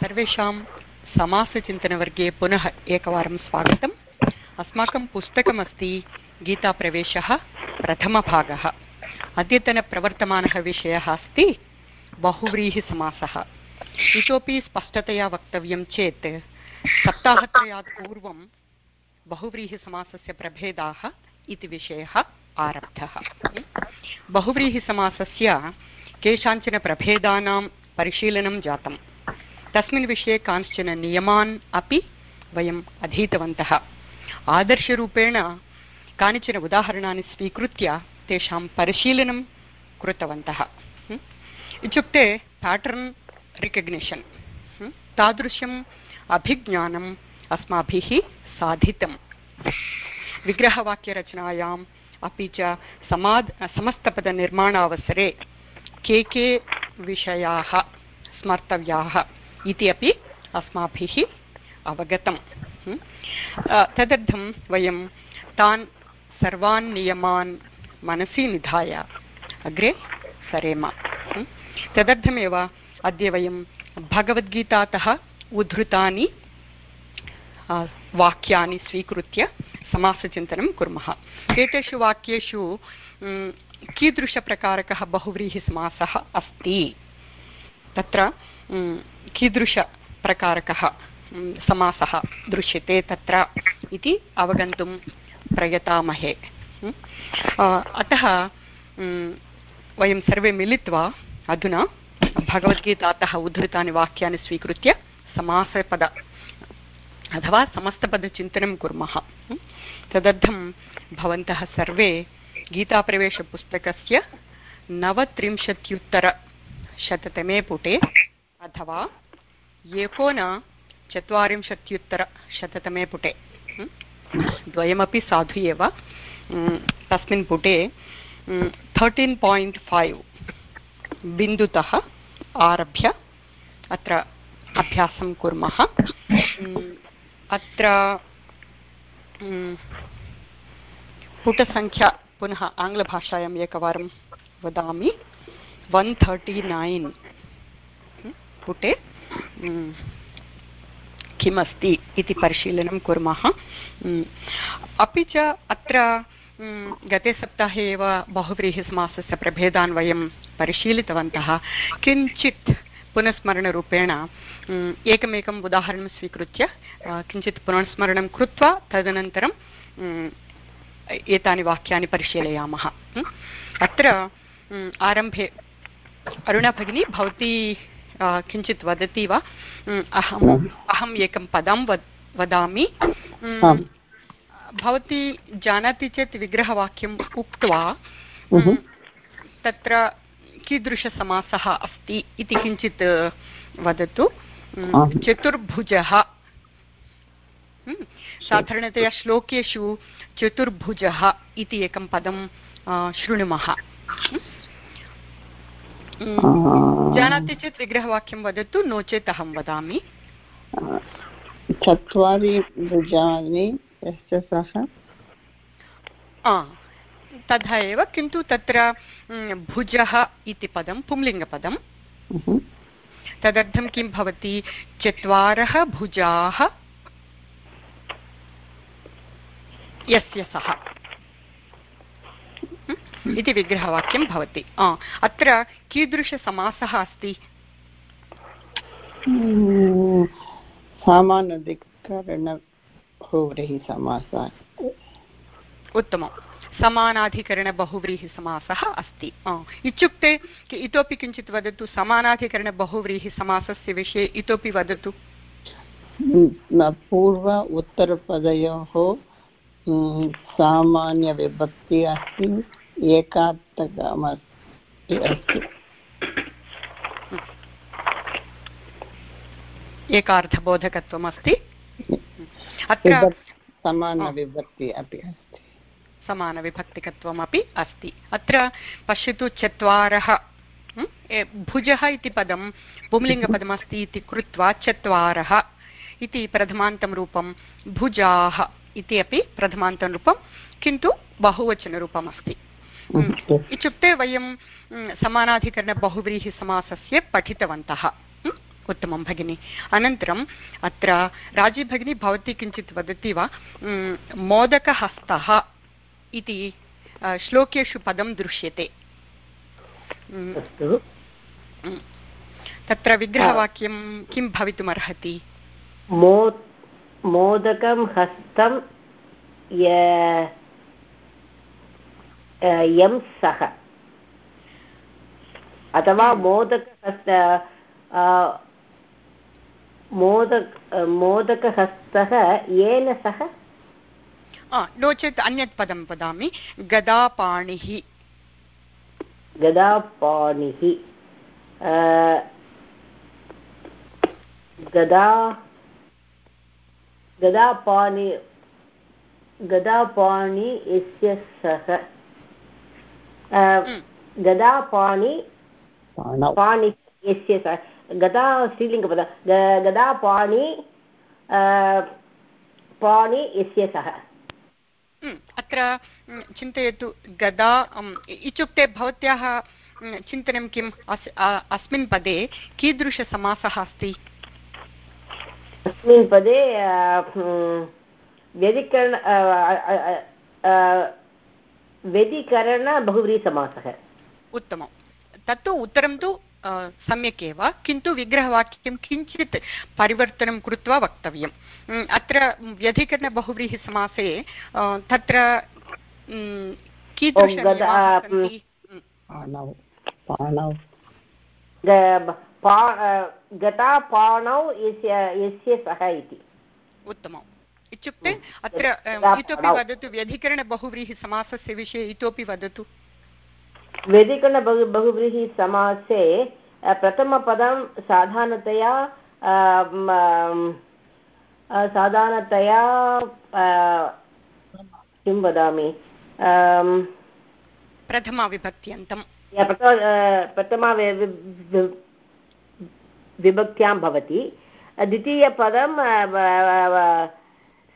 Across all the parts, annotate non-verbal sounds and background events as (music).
सर्वेषां समासचिन्तनवर्गे पुनः एकवारं स्वागतम्. अस्माकं पुस्तकमस्ति गीताप्रवेशः प्रथमभागः. अद्यतनप्रवर्तमानः विषयः अस्ति बहुव्रीहिसमासः इतोपि स्पष्टतया वक्तव्यं चेत् सप्ताहत्रयात् पूर्वं बहुव्रीहिसमासस्य प्रभेदाः इति विषयः आरब्धः. बहुव्रीहिसमासस्य केषाञ्चन प्रभेदानां परिशीलनं जातं तस्मिन् विषये कांश्चन नियमान् अपि वयम् अधीतवन्तः। आदर्शरूपेण कानिचन उदाहरणानि स्वीकृत्य तेषां परिशीलनं कृतवन्तः। इत्युक्ते पेटर्न् रिकग्निशन् तादृशम् अभिज्ञानम् अस्माभिः साधितं विग्रहवाक्यरचनायाम् अपि च समाद्, समस्तपदनिर्माणावसरे के के विषयाः स्मर्तव्याः। इति अपि अस्माभिः अवगतं। तदर्थं वयं तान् सर्वान् नियमान् मनसि निधाय अग्रे सरेम। तदर्थमेव अद्य वयं भगवद्गीतातः उद्धृतानि वाक्यानि स्वीकृत्य समासचिन्तनं कुर्मः। एतेषु वाक्येषु कीदृशप्रकारकः बहुव्रीहिसमासः अस्ति? तत्र कीदृशप्रकारकः समासः दृश्यते तत्र इति अवगन्तुं प्रयतामहे। अतः वयं सर्वे मिलित्वा अधुना भगवद्गीतातः उद्धृतानि वाक्यानि स्वीकृत्य समासपद, अथवा समस्तपदचिन्तनं कुर्मः। तदर्थं भवन्तः सर्वे गीताप्रवेशपुस्तकस्य नवत्रिंशत्युत्तरशततमे पुटे अथवा एकोनचत्वारिंशत्युत्तरशततमे पुटे। द्वयमपि साधु एव। तस्मिन् पुटे थर्टीन् पायिण्ट् फैव् बिन्दुतः आरभ्य अत्र अभ्यासं कुर्मः। अत्र पुटसङ्ख्या पुनः आङ्ग्लभाषायाम् एकवारं वदामि। वन् थर्टि नैन् पुटे। किमस्ति इति परिशीलनं कुर्मः। अपि च अत्र गते सप्ताहे एव बहुव्रीहिसमासस्य प्रभेदान् वयं परिशीलितवन्तः। किञ्चित् पुनस्मरणरूपेण एकमेकम् उदाहरणं स्वीकृत्य किञ्चित् पुनस्मरणं कृत्वा तदनन्तरं एतानि वाक्यानि परिशीलयामः। अत्र आरम्भे अरुणा भगिनी भवती किञ्चित् वदति वा? अहम् अहम् एकं पदं वद् वदामि। भवती जानाति चेत् विग्रहवाक्यम् उक्त्वा तत्र कीदृशसमासः अस्ति इति किञ्चित् वदतु। चतुर्भुजः। साधारणतया श्लोकेषु चतुर्भुजः इति एकं पदं शृणुमः। जानाति चेत् विग्रहवाक्यं वदतु नो चेत् अहं वदामि। चत्वारि भुजानि यस्य सः? तथा एव किन्तु तत्र भुजः इति पदं पुंलिङ्गपदं। तदर्थं किं भवति? चत्वारः भुजाः। यस्य सः। इति विग्रहवाक्यं भवति। अत्र कीदृशसमासः अस्ति? समानाधिकरणबहुव्रीहिसमासः उत्तमं समानाधिकरणबहुव्रीहिसमासः अस्ति। इत्युक्ते इतोपि किञ्चित् वदतु समानाधिकरणबहुव्रीहिसमासस्य विषये इतोपि वदतु। पूर्व उत्तरपदयोः सामान्यविभक्ति अस्ति। एकार्थकमस्ति अस्ति एकार्थबोधकत्वम् अस्ति अत्र समानविभक्ति अपि अस्ति समानविभक्तिकत्वमपि अस्ति अत्र पश्यतु चत्वारः भुजः इति पदं पुंलिङ्गपदमस्ति इति कृत्वा चत्वारः इति प्रथमान्तं रूपं भुजाः इति अपि प्रथमान्तं रूपं किन्तु बहुवचनरूपमस्ति इत्युक्ते वयं समानाधिकरणबहुव्रीहिसमासस्य पठितवन्तः। उत्तमं भगिनि। अनन्तरम् अत्र राज़ी भगिनी भवती किञ्चित् वदति वा? मोदकहस्तः इति श्लोकेषु पदं दृश्यते। तत्र विग्रहवाक्यं किं भवितुमर्हति? मो मोदकं हस्तं यं सः अथवा मोदकहस्त मोदक मोदकहस्तः येन सह नो चेत् अन्यत् पदं वदामि गदापाणिः गदापाणिः गदा गदापाणि गदापाणि यस्य सः हम्म। गदापाणि पाणि यस्य सः गदा स्त्रीलिङ्गपद गदापाणि पाणि यस्य सः हम्म, अत्र हम्म, चिन्तयतु गदा इत्युक्ते भवत्याः चिन्तनं किम् अस्मिन् पदे कीदृशसमासः अस्ति? अस्मिन् पदे व्यधिकरण व्यधिकरण बहुव्रीसमासः उत्तमं तत्तु उत्तरं तु सम्यक् एव किन्तु विग्रहवाक्यं किञ्चित् परिवर्तनं कृत्वा वक्तव्यम्। अत्र व्यधिकरणबहुव्रीहिसमासे तत्र कीदृश यस्य सः इति। उत्तमम्। इत्युक्ते अत्र इतोपि वदतु व्यधिकरणबहुव्रीहिसमासस्य विषये इतोपि वदतु। व्यधिकरण बहुव्रीहिसमासे प्रथमपदं साधारणतया साधारणतया किं वदामि प्रथमाविभक्त्यन्तं प्रथमा विभक्त्यां भवति। द्वितीयपदं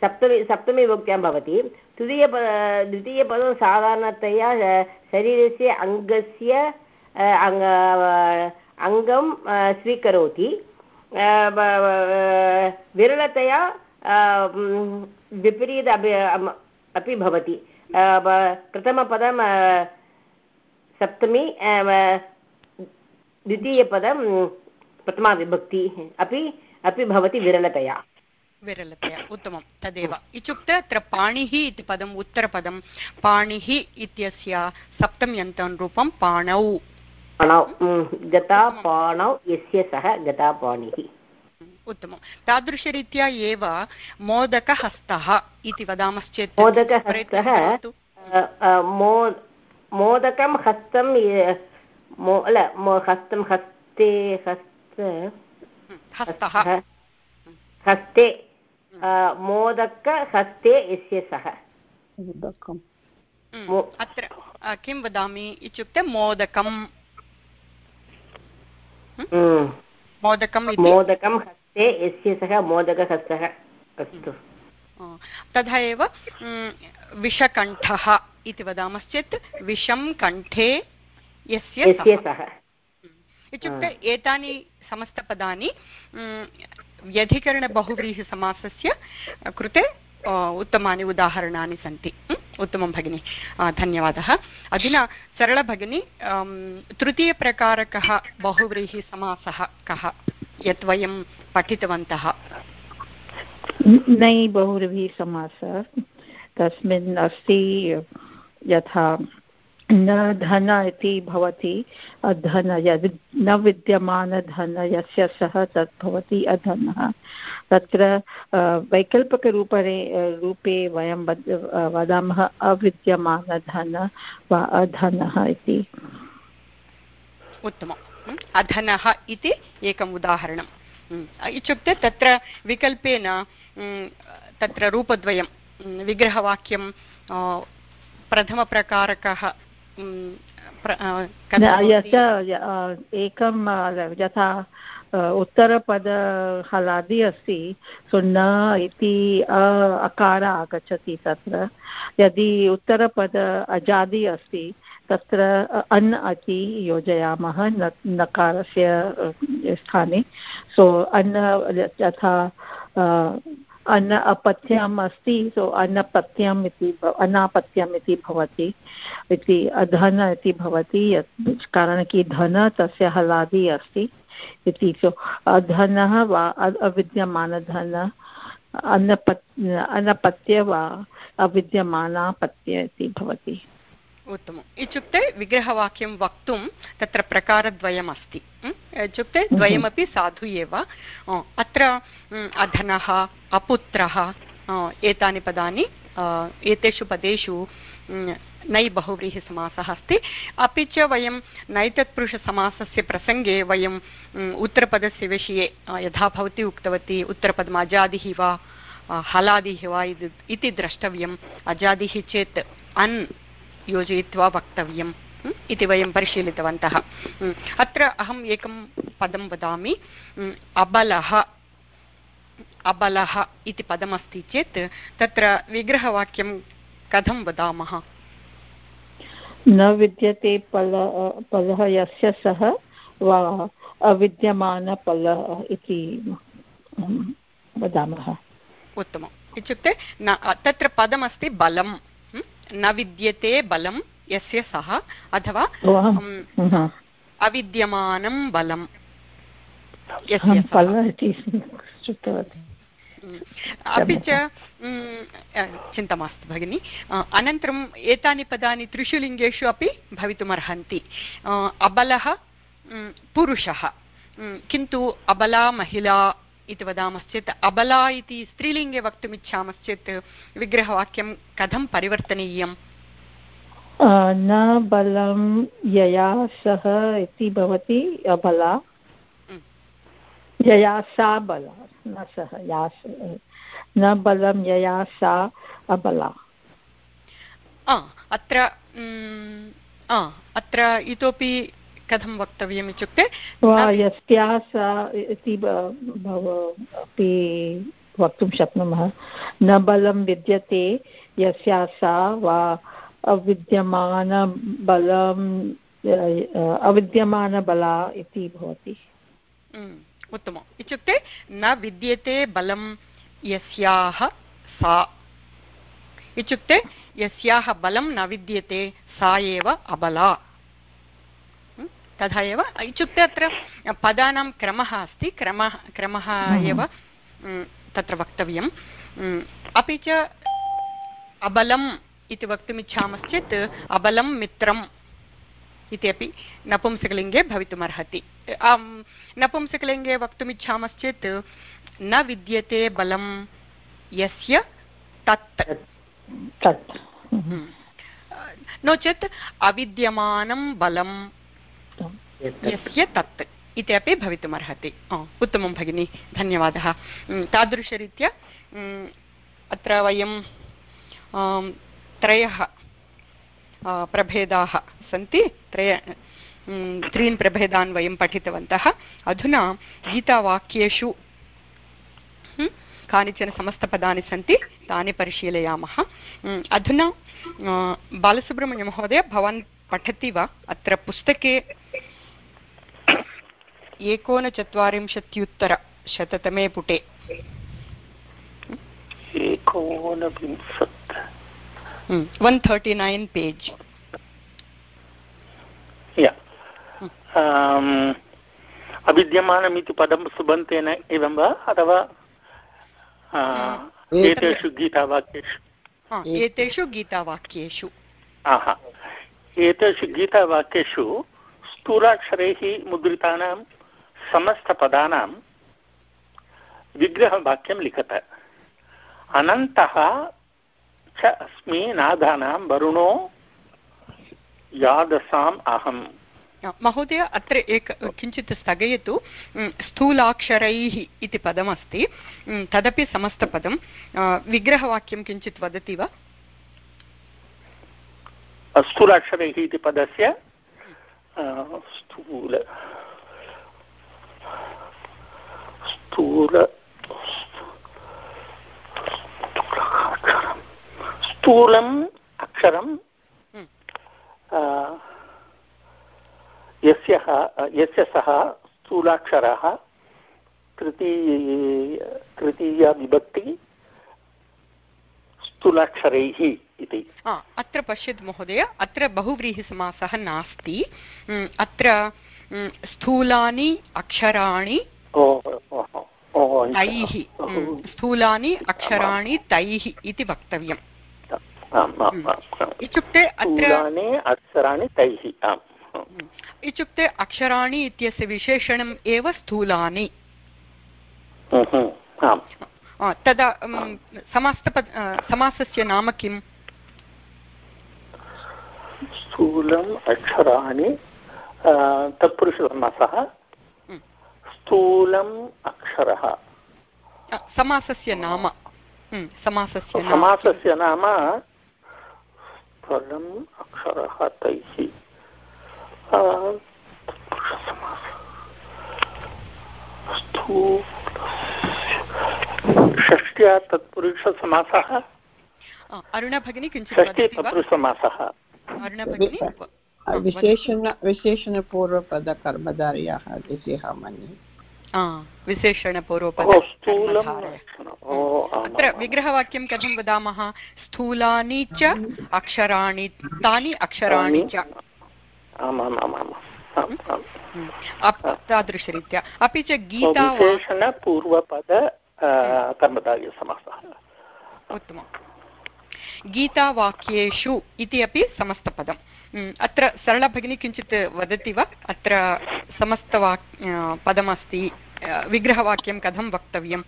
सप्तमी सप्तमीविभक्त्यां भवति। तृतीय द्वितीयपदं साधारणतया शरीरस्य अङ्गस्य अङ्गं स्वीकरोति। विरलतया विपरीत अपि भवति। प्रथमपदं सप्तमी द्वितीयपदं प्रथमाविभक्ति अपि अपि भवति विरलतया। विरलतया। उत्तमं। तदेव। इत्युक्ते अत्र पाणिः इति पदम् उत्तरपदं पाणिः इत्यस्य सप्तम्यन्तं रूपं पाणौ। गता पाणौ यस्य सः गता पाणिः उत्तमं तादृशरीत्या एव मोदकहस्तः इति वदामश्चेत् मोदकहस्तः मोदकं हस्तं हस्तं हस्ते हस्त हस्तः। हस्ते मोदकहस्ते यस्य सः अत्र किं वदामि इत्युक्ते मोदकं मोदकं मोदकं हस्ते यस्य सः मोदकहस्तः अस्तु तथा एव विषकण्ठः इति वदामश्चेत् विषं कण्ठे यस्य सः इत्युक्ते एतानि समस्तपदानि व्यधिकरणबहुव्रीहिसमासस्य कृते उत्तमानि उदाहरणानि सन्ति। उत्तमं भगिनि। धन्यवादः। अधुना सरलभगिनी तृतीयप्रकारकः बहुव्रीहिसमासः कः? यत् वयं पठितवन्तः। नै बहुव्रीहिसमासः तस्मिन् अस्ति यथा न धन इति भवति धन यद् न विद्यमानधन यस्य सः तत् भवति अधनः। तत्र वैकल्पिकरूपे रूपे वयं वदामः अविद्यमानधन वा अधनः इति। उत्तमम्। अधनः इति एकम् उदाहरणम्। इत्युक्ते तत्र विकल्पेन तत्र रूपद्वयं विग्रहवाक्यं प्रथमप्रकारकः एकं यथा उत्तरपद हलादि अस्ति सो न इति अकार आगच्छति तत्र। यदि उत्तरपद अजादि अस्ति तत्र अन् इति योजयामः नकारस्य स्थाने। सो अन्न यथा अन्न अपत्यम् अस्ति सो अन्नपत्यम् इति अनापत्यम् इति भवति, इति, धन इति भवति, यत् कारणं कि धन तस्य हलादि अस्ति, इति सो धनः वा अविद्यमानधन अन्नपत् अन्नपत्य वा अविद्यमानापत्य इति भवति। उत्तमम्। इत्युक्ते विग्रहवाक्यं वक्तुं तत्र प्रकारद्वयम् अस्ति इत्युक्ते द्वयमपि साधु एव। अत्र अधनः अपुत्रः एतानि पदानि एतेषु पदेषु नै बहुव्रीहिसमासः अस्ति। अपि च वयं नैतत्पुरुषसमासस्य प्रसङ्गे वयम् उत्तरपदस्य विषये यथा भवती उक्तवती उत्तरपदम् अजादिः वा हलादिः वा इति द्रष्टव्यम्। अजादिः चेत् अन् योजयित्वा वक्तव्यम् इति वयं परिशीलितवन्तः। अत्र अहम् एकं पदं वदामि। अबलः अबलः इति पदमस्ति चेत् तत्र विग्रहवाक्यं कथं वदामः? न विद्यते पल पलः यस्य सः वा अविद्यमानपलः इति वदामः। उत्तमम्। इत्युक्ते न तत्र पदमस्ति बलं न विद्यते बलं यस्य सः अथवा अविद्यमानं बलं अपि च चिन्ता मास्तु भगिनि। अनन्तरम् एतानि पदानि त्रिषु लिङ्गेषु अपि भवितुमर्हन्ति। अबलः पुरुषः। किन्तु अबला महिला इति वदामश्चेत् अबला इति स्त्रीलिङ्गे वक्तुमिच्छामश्चेत् विग्रहवाक्यं कथं परिवर्तनीयम्? न बलं यया सह इति भवति अबला। यया सा बला न सः या न बलं यया सा अबला। अत्र अत्र इतोपि कथं वक्तव्यम् इत्युक्ते यस्या सा इति अपि वक्तुं शक्नुमः। न बलं विद्यते यस्या सा वा अविद्यमानबलम् अविद्यमानबला इति भवति। उत्तमम्। इत्युक्ते न विद्यते बलं यस्याः सा। इत्युक्ते यस्याः बलं न विद्यते सा एव अबला। तथा एव इत्युक्ते अत्र पदानां क्रमः अस्ति क्रमः क्रमः एव तत्र वक्तव्यम्। अपि च अबलम् इति वक्तुमिच्छामश्चेत् अबलं मित्रम् इति अपि नपुंसकलिङ्गे भवितुमर्हति। नपुंसकलिङ्गे वक्तुमिच्छामश्चेत् न विद्यते बलं यस्य तत्। तत्। नो चेत् अविद्यमानं बलं यस्य तत् इति अपि भवितुमर्हति। उत्तमं भगिनि धन्यवादः। तादृशरीत्या अत्र वयं त्रयः प्रभेदाः सन्ति। त्रय त्रीन् प्रभेदान् वयं पठितवन्तः। अधुना गीतावाक्येषु कानिचन समस्तपदानि सन्ति तानि परिशीलयामः। अधुना बालसुब्रह्मण्यमहोदय भवान् पठति वा? अत्र पुस्तके एकोनचत्वारिंशत्युत्तरशततमे पुटे। एकोनविंशत्। वन् थर्टि नैन् पेज् अविद्यमानमिति पदं सुबन्तेन एवं वा? अथवा एतेषु गीतावाक्येषु? एतेषु गीतावाक्येषु। एतेषु गीतावाक्येषु स्थूलाक्षरैः मुद्रितानां समस्तपदानां विग्रहवाक्यं लिखत। अनन्तः च अस्मि नादानां वरुणो यादसाम् अहम्। महोदय, अत्र एक, किञ्चित् स्थगयतु। स्थूलाक्षरैः इति पदमस्ति। तदपि समस्तपदं विग्रहवाक्यं किञ्चित् वदति वा? स्थूलाक्षरैः इति पदस्य स्थूल स्थूल स्थूलम् अक्षरं हम्म। यस्य यस्य सः स्थूलाक्षरः तृतीय तृतीया विभक्ति स्थूलाक्षरैः इति। अत्र पश्यतु महोदय अत्र बहुव्रीहिसमासः नास्ति। अत्र स्थूलानि अक्षराणि तैः स्थूलानि अक्षराणि तैः इति वक्तव्यम्। इत्युक्ते अत्र अक्षराणि तैः इत्युक्ते अक्षराणि इत्यस्य विशेषणम् एव स्थूलानि। तदा आ, समासस्य नाम किम्? स्थूलम् अक्षराणि तत्पुरुषसमासः। स्थूलम् अक्षरः। समासस्य नाम। समासस्य समासस्य नाम स्थूलम् अक्षरः तैः। स्थूलस्य षष्ट्या तत्पुरुषसमासः। अरुणा भगिनी किञ्चित् तत्पुरुषसमासः। अरुणा भगिनी। विशेषण विशेषणपूर्वपदकर्मधार्याः मन्ये। विशेषणपूर्वपद ओ स्थूलं। कर्मधारय। अत्र। विग्रहवाक्यं कथं वदामः? स्थूलानि च अक्षराणि तानि अक्षराणि च। हम्म, अप्- तादृशरीत्या। अपि च गीता कर्मधार्यसमासः उत्तमं गीतावाक्येषु इति अपि समस्तपदम्। अत्र सरला भगिनी किञ्चित् वदति वा? अत्र समस्तवाक् पदमस्ति। विग्रहवाक्यं कथं वक्तव्यम्?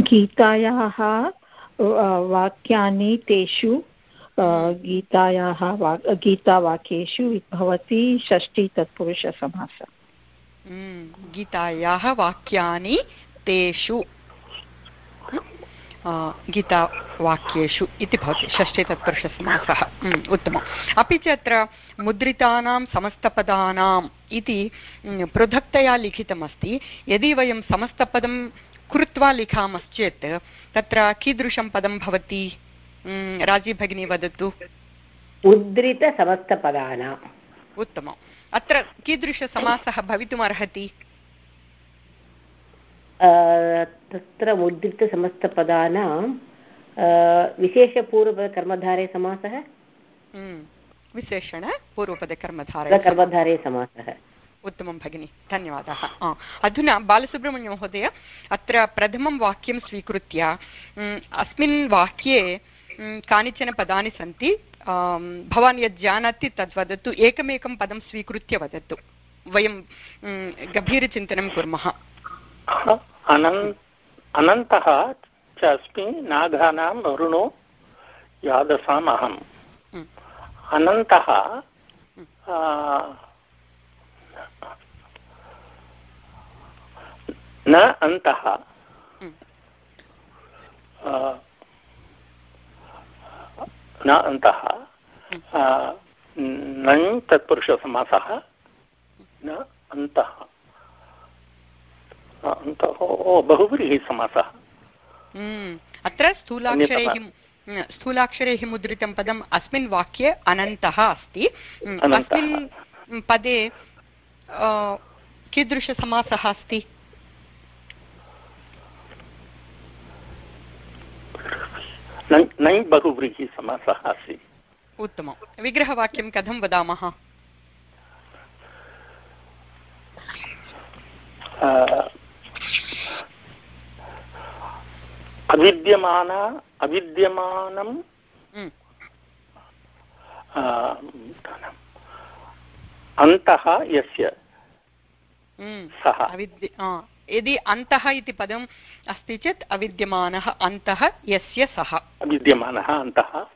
गीतायाः वाक्यानि तेषु गीतायाः वा गीतावाक्येषु भवति षष्ठी तत्पुरुषसमासः। हम्म, गीतायाः वाक्यानि तेषु गीतावाक्येषु इति भवति षष्ठे हम्म, उत्तमम्। अपि च अत्र मुद्रितानां समस्तपदानाम् इति हम्म, पृथक्तया लिखितमस्ति। यदि वयं समस्तपदं कृत्वा लिखामश्चेत् तत्र कीदृशं पदं भवति? राज़ी भगिनी वदतु उद्धृतसमस्तपदानाम् उत्तमम् अत्र कीदृशसमासः भवितुमर्हति तत्र उद्धृतसमस्तपदानां विशेषपूर्वकर्मधारे समासः विशेषण पूर्वपदकर्मधारय कर्मधारे समासः उत्तमं भगिनि धन्यवादाः अधुना बालसुब्रह्मण्यमहोदय अत्र प्रथमं वाक्यं स्वीकृत्य अस्मिन् वाक्ये कानिचन पदानि सन्ति आम्, भवान् यत् जानाति तद् वदतु एकमेकं पदं स्वीकृत्य वदतु वयं म्, गभीरचिन्तनं कुर्मः अनन् अनन्तः च अस्मि नागानां वरुणो यादसाम् अहम् हम्म। अनन्तः आ, न अन्तः हम्म। आ, न अन्तः नञ् तत्पुरुषसमासः न अन्तः। अन्तः ओ बहुव्रीहि समासः। म्, अत्र स्थूलाक्षरैः स्थूलाक्षरैः मुद्रितं पदम् अस्मिन् वाक्ये अनन्तः अस्ति। अस्मिन् पदे कीदृशसमासः अस्ति? न- नै बहुव्रीहि समासः अस्ति उत्तमं विग्रहवाक्यं कथं वदामः? अविद्यमान अविद्यमानं म्, अन्तः यस्य? सः। अविद्य आ, यदि अन्तः इति पदम् अस्ति चेत् अविद्यमानः अन्तः यस्य सः। विद्यमानः अन्तः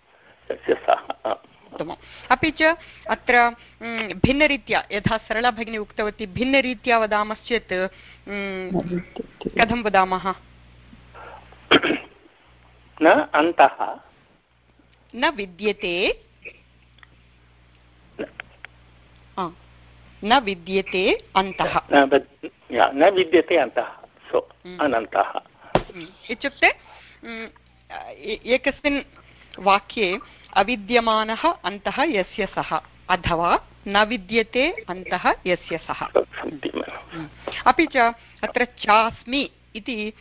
यस्य सः उत्तमम्। अपि च अत्र भिन्नरीत्या यथा सरला भगिनी उक्तवती भिन्नरीत्या वदामश्चेत् कथं वदामः? न अन्तः। न विद्यते। न विद्यते अन्तः। न विद्यते अन्तः। सो Mm. अनन्तः। Mm. इत्युक्ते mm, एकस्मिन् वाक्ये अविद्यमानः अन्तः यस्य सः अथवा न विद्यते अन्तः यस्य सः. अपि च अत्र चास्मि इति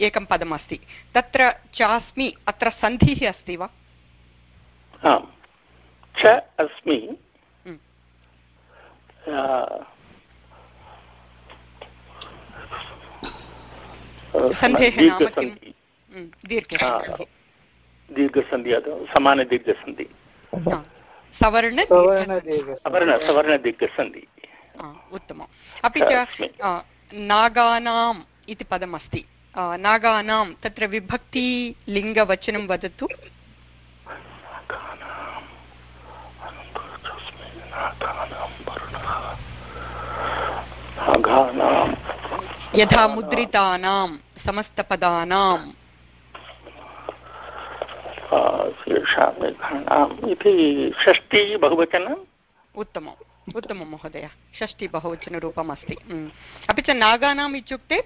एकं पदमस्ति तत्र चास्मि अत्र सन्धिः अस्ति वा? आम्। च अस्मि Mm. आ, सन्धेः नाम किम्? दीर्घसन्धि Mm, दीर्घसन्धिः दीर्घसन्धि अथवा समानदीर्घसन्धि हा, सवर्ण सवर्णदीर्घ सवर्ण सवर्णदीर्घसन्धि हा, उत्तमम् अपि च अस्मि। आ, नागानाम् इति पदमस्ति आ, नागानां तत्र विभक्ति लिङ्गवचनं वदतु नागानाम् अनन्तरस्मै नागानां वर्णः नागानां यथा मुद्रितानां समस्तपदानां येषां इति षष्टिः बहुवचनम् उत्तमम् उत्तमं महोदय। षष्टि बहुवचनरूपम् अस्ति. अपि च नागानाम् इत्युक्ते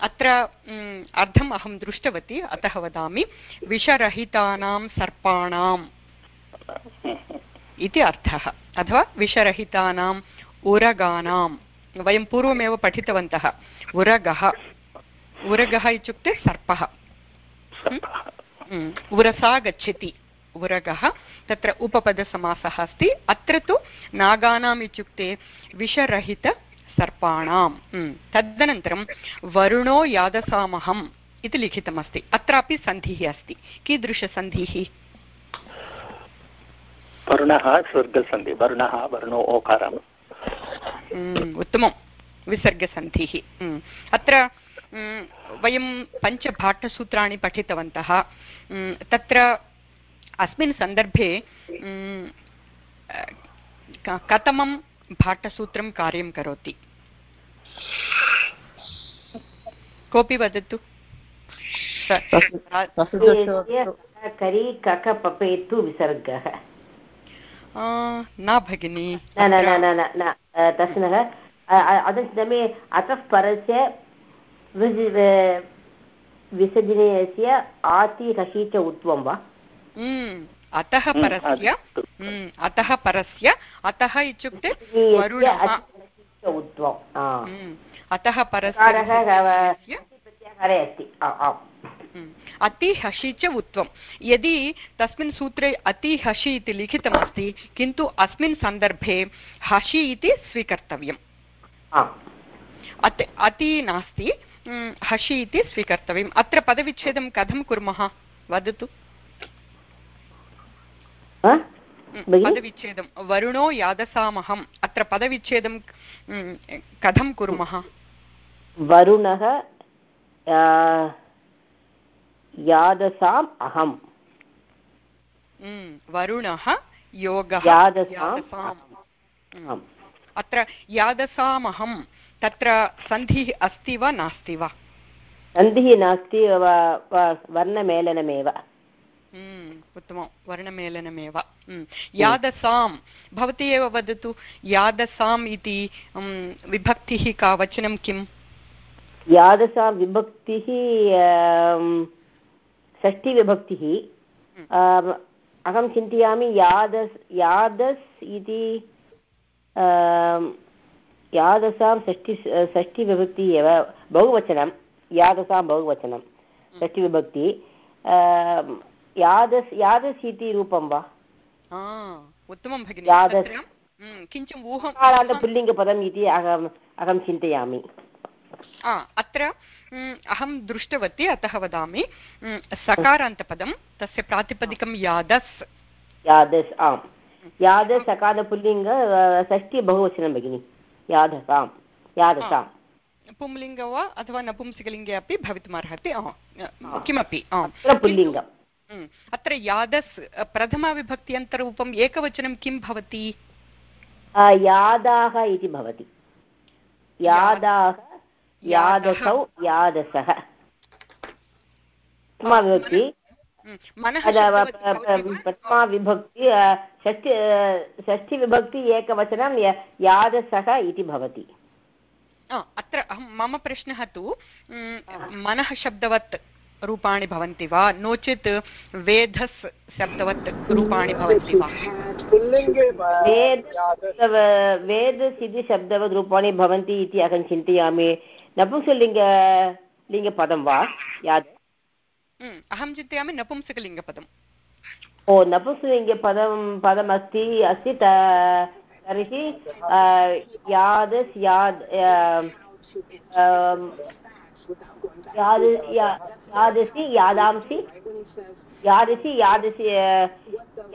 अत्र उम्, अर्थम् अहं दृष्टवती अतः वदामि विषरहितानां सर्पाणाम् इति अर्थः। अथवा विषरहितानाम् उरगानां वयं पूर्वमेव पठितवन्तः। उरगः। उरगः इत्युक्ते सर्पः। सर्पः। उरसा गच्छति। उरगः। तत्र उपपदसमासः अस्ति। अत्र तु नागानाम् इत्युक्ते विषरहितसर्पाणाम् उम्, तदनन्तरं वरुणो यादसामहम् इति लिखितमस्ति। अत्रापि सन्धिः अस्ति। कीदृशसन्धिः? वर्णः स्वर्गसन्धि। वर्णः वर्णो ओकारम् उम्, उत्तमं विसर्गसन्धिः. अत्र वयं पञ्चभाट्टसूत्राणि पठितवन्तः. तत्र अस्मिन् सन्दर्भे कथमं भाट्टसूत्रं कार्यं करोति? कोऽपि वदतु? विसर्गः। न भगिनि न न न न न न अदमे अतः परस्य विसि- विसर्जनीयस्य आति च उत्वं वा अतः परस्य अतः परस्य अतः इत्युक्ते अतः परस्य प्रत्याहारे अस्ति आम् उम्, अति हसि च उत्वं यदि तस्मिन् सूत्रे अति हसि इति लिखितमस्ति किन्तु अस्मिन् सन्दर्भे हसि इति स्वीकर्तव्यम्। अति अति नास्ति उम्, हसि इति स्वीकर्तव्यम्। अत्र पदविच्छेदं कथं कुर्मः? वदतु। हा? भगिनि? पदविच्छेदं। वरुणो यादसामहम्। अत्र पदविच्छेदं कथं कुर्मः? वरुणः यादसाम् अहम्। उम्, वरुणः योगः। आम् अत्र यादसामहं तत्र सन्धिः अस्ति वा नास्ति वा? सन्धिः नास्ति वर्णमेलनमेव। उत्तमं वर्णमेलनमेव। यादसां भवती एव वदतु यादसाम् इति विभक्तिः का वचनं किम्? यादसां विभक्तिः षष्ठीविभक्तिः आम्, अहं चिन्तयामि यादस् यादस् इति आम्, यादसां षष्ठि षष्ठीविभक्तिः एव बहुवचनं। यादसां बहुवचनं। षष्ठीविभक्ति आम्, यादस् यादस् इति रूपं वा? आ, उत्तमं भगिनि। यादस्. तत्र, उम्, किञ्चित् ऊहं कारान्तपुल्लिङ्गपदम् इति अहम् अहं चिन्तयामि। आ, अत्र उम्, अहं दृष्टवती अतः वदामि। सकारान्तपदं तस्य प्रातिपदिकं यादस्। यादस् आम्। यादस् सकालपुल्लिङ्ग अ, षष्ठी बहुवचनं भगिनि। यादसां यादसां पुंलिङ्ग वा अथवा नपुंसकलिङ्गे अपि भवितुमर्हति? किमपि? पुल्लिङ्गम् अत्र यादस् प्रथमाविभक्त्यन्तरूपम् एकवचनं किं भवति? यादाः इति भवति। यादाः यादसौ यादसः। शब्दवत्? प्रथमा विभक्ति अ, षष्ठि अ, षष्ठिविभक्ति एकवचनं यादसः इति भवति। अत्र मम प्रश्नः तु मनः शब्दवत् रूपाणि भवन्ति वा? नो चेत् वेधस् शब्दवत् रूपाणि भवन्ति वा? वेदस् इति शब्दवद् रूपाणि भवन्ति इति अहं चिन्तयामि। नपुंसलिङ्ग लिङ्गपदं वा याद म्, अहं चिन्तयामि नपुंसकलिङ्गपदम् ओ नपुंसलिङ्गपदं पदमस्ति अस्ति त- तर्हि अ, यादस् याद् अ, अम, याद या- यादसि यादांसि यादसि यादसि अ,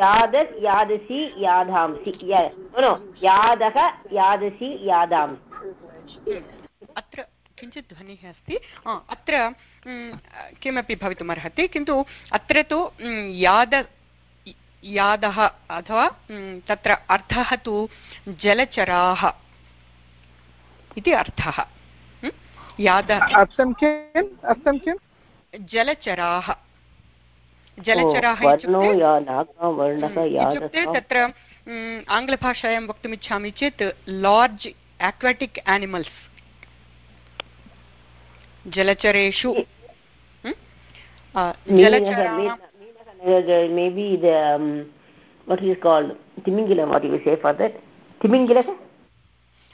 यादस् यादसि याधांसि य- no, no, यादः यादसि यादांसि अत्र किञ्चित् ध्वनिः अस्ति। अत्र किमपि भवितुमर्हति किन्तु अत्र तु याद यादः अथवा तत्र अर्थः तु जलचराः इति अर्थः? यादः अर्थं किम्? अर्थं किम्? जलचराः। जलचराः इत्युक्ते तत्र आङ्ग्लभाषायां वक्तुमिच्छामि चेत् लार्ज् एक्वाटिक् एनिमल्स् जलचरेषु। जलचराः maybe the um, what is called? Timingila what you say for that? Timingila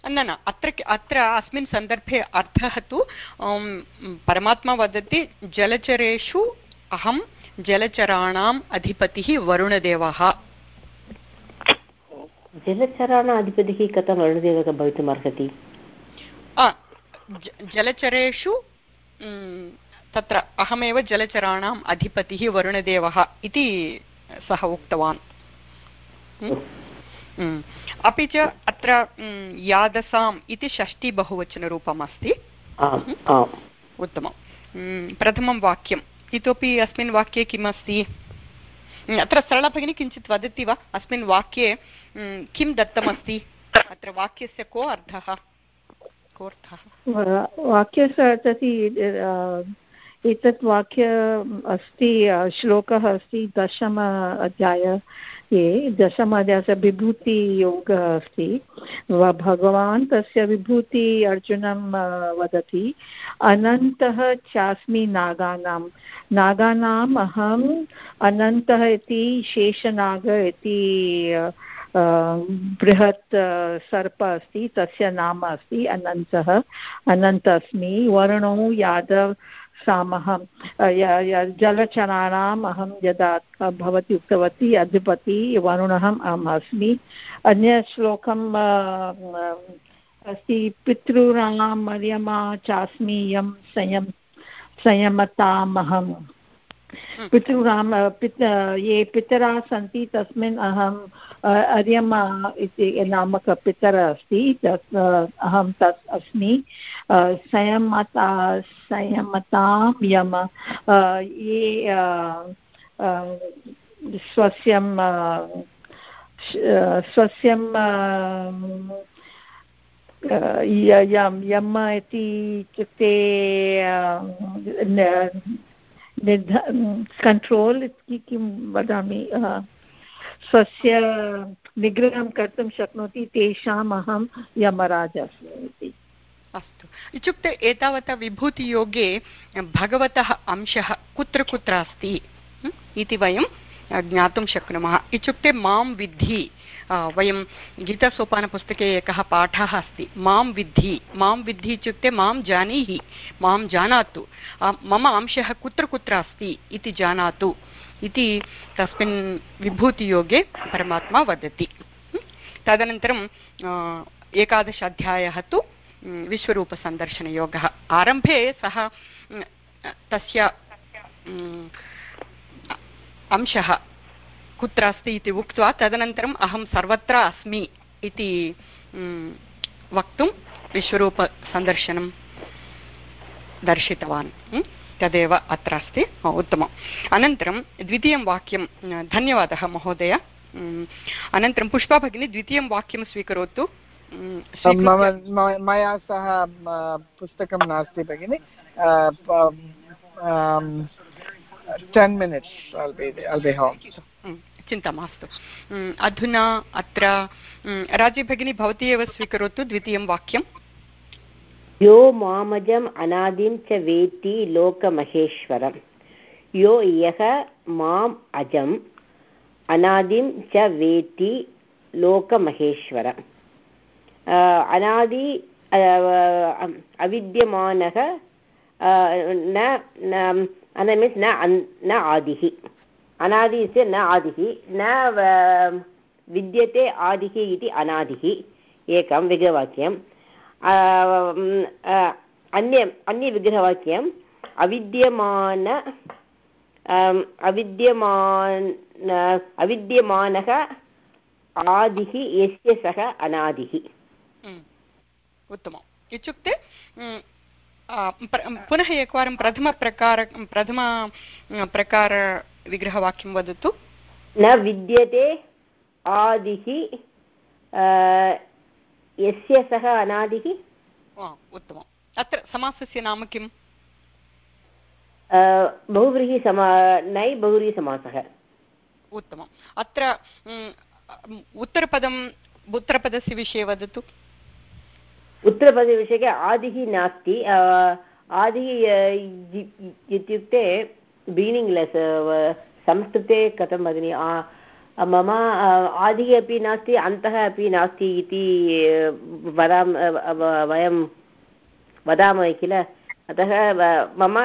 न न अत्र अत्र अस्मिन् सन्दर्भे अर्थः तु अं, परमात्मा वदति जलचरेषु अहं जलचराणाम् अधिपतिः वरुणदेवः। जलचराणाम् अधिपतिः कथं वर्णदेवः भवितुमर्हति? आ, ज- जलचरेषु तत्र अहमेव जलचराणाम् अधिपतिः वरुणदेवः इति सः उक्तवान्. अपि च अत्र यादसाम् इति षष्टिबहुवचनरूपम् अस्ति आम् आम् उत्तमं प्रथमं वाक्यम्। इतोपि अस्मिन् वाक्ये किम् अस्ति म्, अत्र सरला भगिनी किञ्चित् वदति वा? अस्मिन् वाक्ये किं दत्तमस्ति? अत्र वाक्यस्य को अर्थः? कोऽर्थः वाक्यस्य तति एतत् वाक्य अस्ति श्लोकः अस्ति, दशम अध्याय ये, दशम अध्यायस्य विभूतियोगः अस्ति। भगवान् तस्य विभूति अर्जुनं वदति, अनन्तः चास्मि नागानां नागानाम् अहम् अनन्तः इति शेषनाग इति बृहत् सर्प अस्ति, तस्य नाम अस्ति अनन्तः। अनन्त अस्मि वर्णो यादव सामहं जलचराणाम् अहं यदा भवती उक्तवती, अधिपति वरुणः अहम् अस्मि। अन्यश्लोकं अस्ति, पितॄणां मर्यमा चास्मि यं संयम, संयमतामहम्। पितॄणां अ, पित ये पितरः सन्ति तस्मिन् अहम् अर्यमा इति नामक पितरः अस्ति तत् अहं तत् अस्मि। संयमता संयमतां यम। ये स्वस्यं स्वस्यं अ, अ, य- यं यम इति इत्युक्ते निर्ध कण्ट्रोल् इति किं वदामि स्वस्य निग्रहं कर्तुं शक्नोति तेषाम् अहं यमराज अस्मि अस्तु। इत्युक्ते एतावता विभूतियोगे भगवतः अंशः कुत्र कुत्र अस्ति इति वयं ज्ञातुं शक्नुमः। इत्युक्ते माँ विद्धि वयं गीतासोपानपुस्तके एकः पाठः अस्ति। माँ विद्धि माँ विद्धि इत्युक्ते माँ जानीहि, माँ जानातु। मम अंशः कुत्र कुत्र अस्ति इति जानातु। इति तस्मिन् विभूतियोगे परमात्मा वदति। तदनन्तरं एकादश अध्यायः तु विश्वरूपसन्दर्शनयोगः। आरम्भे सः तस्य अंशः। कुत्र अस्ति इति उक्त्वा तदनन्तरम् अहं सर्वत्र अस्मि इति वक्तुं विश्वरूपसन्दर्शनं दर्शितवान् तदेव अत्र अस्ति उत्तमम्। अनन्तरं द्वितीयं वाक्यं, धन्यवादः महोदय अनन्तरं पुष्पा भगिनी, द्वितीयं वाक्यं स्वीकरोतु मया सह पुस्तकं नास्ति भगिनि प- आम्, 10 minutes. I'll be I'll be home. Mm, चिन्ता मास्तु Mm, अधुना अत्र mm, राज़ी भगिनी भवती एव स्वीकरोतु द्वितीयं वाक्यं यो मामजम् अनादिं च वेत्ति लोकमहेश्वरम् यो यः माम् अजम् अनादिं च वेत्ति लोकमहेश्वरम् अनादि अविद्यमानः न न अन अन्- आदिः अनादि न आदिः न आदिः इति अनादिः एकं विग्रहवाक्यं अम्, अ, अविद्यमान अविद्यमानः आदिः यस्य सः अनादिः उत्तमम् इत्युक्ते mm, आ, प्र- पुनः एकवारं प्रथमप्रकार प्रथम प्रकारविग्रहवाक्यं वदतु न विद्यते आदिः यस्य सः अनादिः उत्तमम् अत्र समासस्य नाम किम् बहुव्रीहिसमा नै बहुव्रीहिसमासः उत्तमम् अत्र उत्तरपदम् उत्तरपदस्य विषये वदतु उत्तरप्रदेशे आदिः नास्ति आदिः इत्युक्ते बीनिङ्ग्लेस् संस्कृते कथं भगिनि मम आदिः अपि नास्ति, अन्तः अपि नास्ति इति वदाम वयं वदामः किल? अतः मम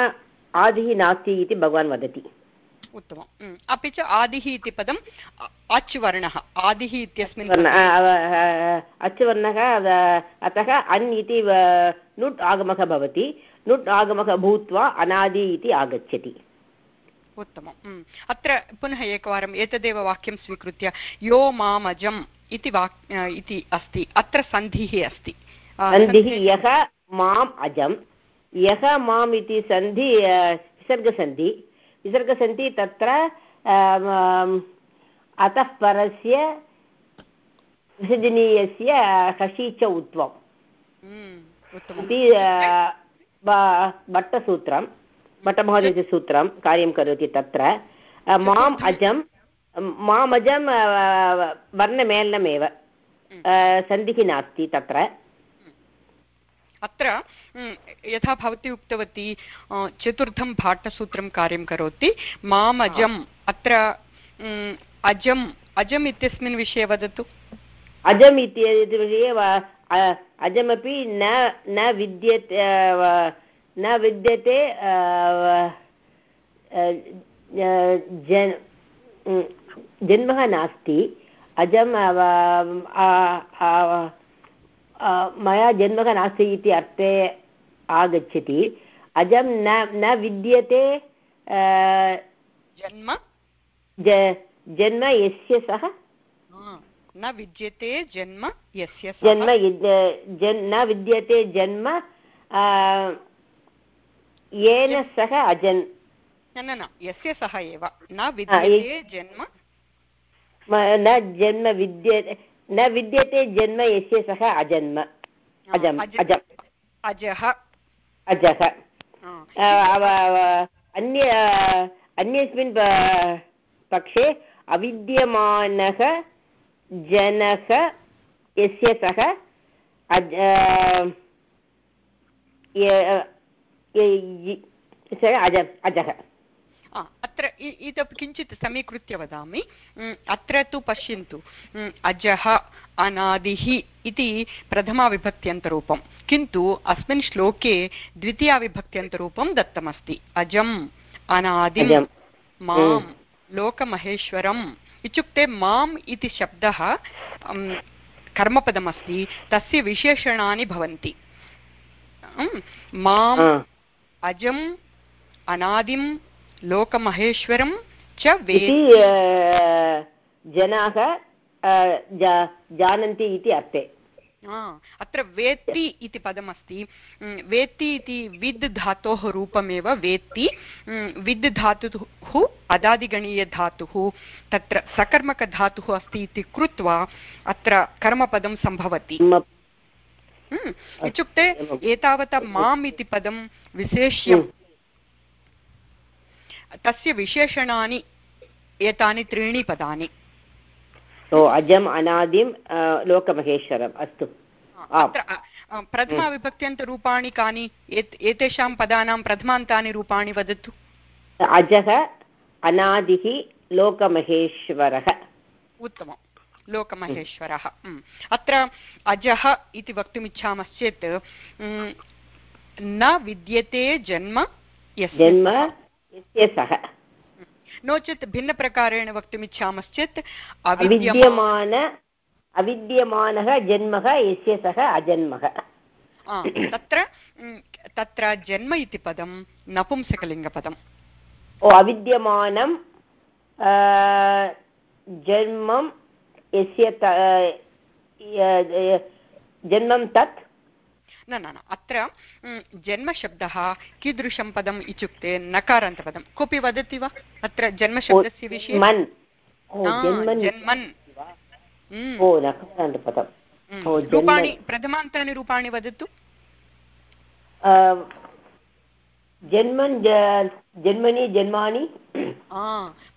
आदिः नास्ति इति भगवान् वदति। उत्तमम्। अपि च आदिः इति पदम् अच् वर्णः आदिः इत्यस्मिन् वर्ण- पदे- अ- अ- अचुवर्णः अ, अतः अन् इति नुट् आगमः भवति। नुट् आगमः भूत्वा अनादि इति आगच्छति। उत्तमम्. अत्र पुनः एकवारम् एतदेव वाक्यं स्वीकृत्य यो मामजम् इति वाक् इति अस्ति। अत्र सन्धिः अस्ति। सन्धिः यः माम् अजम् यः माम् इति सन्धि विसर्गसन्धि विसर्गसन्धि तत्र अम, अम, अतः परस्य विसर्जनीयस्य हसि च उत्वम्। Mm, उत्तमम्। इति अ, ब- भट्टसूत्रं भट्टमहोदयस्य सूत्रं कार्यं करोति तत्र। अ, माम् अजं माम् अजं अ, वर्णमेलनमेव अ, सन्धिः नास्ति तत्र। अत्र यथा भवती उक्तवती चतुर्थं भाट्टसूत्रं कार्यं करोति। मामजम् अत्र अजम् अजम् इत्यस्मिन् विषये वदतु। अजम् इति विषये अजमपि न न विद्यते न विद्यते जन्मः नास्ति। अजम् मया जन्मः नास्ति इति अर्थे आगच्छति अजं न न विद्यते जन्म ज- जन्म यस्य सः न विद्यते जन्म यस्य सः। जन्म जन् न विद्यते जन्म येन सह अजन् न न न यस्य सः एव न विद्यते जन्म न जन्म विद्यते न विद्यते जन्म यस्य सः अजन्म। अजम् अज- अजम्। अजः। अजः। अन्य अन्यस्मिन् पक्षे अविद्यमानः जनः यस्य सः अज- अत्र इ- इतोपि किञ्चित् समीकृत्य वदामि. अत्र तु पश्यन्तु. अजः अनादिः इति प्रथमाविभक्त्यन्तरूपं किन्तु अस्मिन् श्लोके द्वितीयाविभक्त्यन्तरूपं दत्तमस्ति. अजम् अनादिम् अजम्. माँ लोकमहेश्वरम् इत्युक्ते माम् इति शब्दः कर्मपदमस्ति. तस्य विशेषणानि भवन्ति. माम् अजम् अनादिं लोकमहेश्वरं च वे इति आ, जनाः जानन्ति इति अर्थे। अत्र वेत्ति इति पदमस्ति। वेत्ति इति विद् धातोः रूपमेव वेत्ति। विद् धातुः अदादिगणीयधातुः तत्र सकर्मकधातुः अस्ति इति कृत्वा अत्र कर्मपदं सम्भवति। इत्युक्ते एतावता माम् इति पदं विशेष्यं तस्य विशेषणानि एतानि त्रीणि पदानि। ओ अजम् अनादिं लोकमहेश्वरम् अस्तु। प्रथमाविभक्त्यन्तरूपाणि कानि? एतेषां पदानां प्रथमान्तानि रूपाणि वदतु। अजः अनादिः लोकमहेश्वरः। उत्तमं लोकमहेश्वरः। अत्र अजः इति वक्तुमिच्छामश्चेत् न विद्यते जन्म जन्म। यस्य सः नो चेत् भिन्नप्रकारेण वक्तुमिच्छामश्चेत् अविद्यमा अविद्यमान अविद्यमानः जन्मः यस्य सः अजन्मः तत्र तत्र जन्म इति पदं नपुंसकलिङ्गपदम्। ओ अविद्यमानं जन्मं यस्य त- जन्मं तत् न न न. अत्र जन्मशब्दः कीदृशं पदम् इत्युक्ते नकारान्तपदं कोऽपि वदति वा? अत्र जन्मशब्दस्य विषये? जन्मन्। रूपाणि प्रथमान्तानि रूपाणि वदतु. जन्मन् जन्मनि जन्मानि।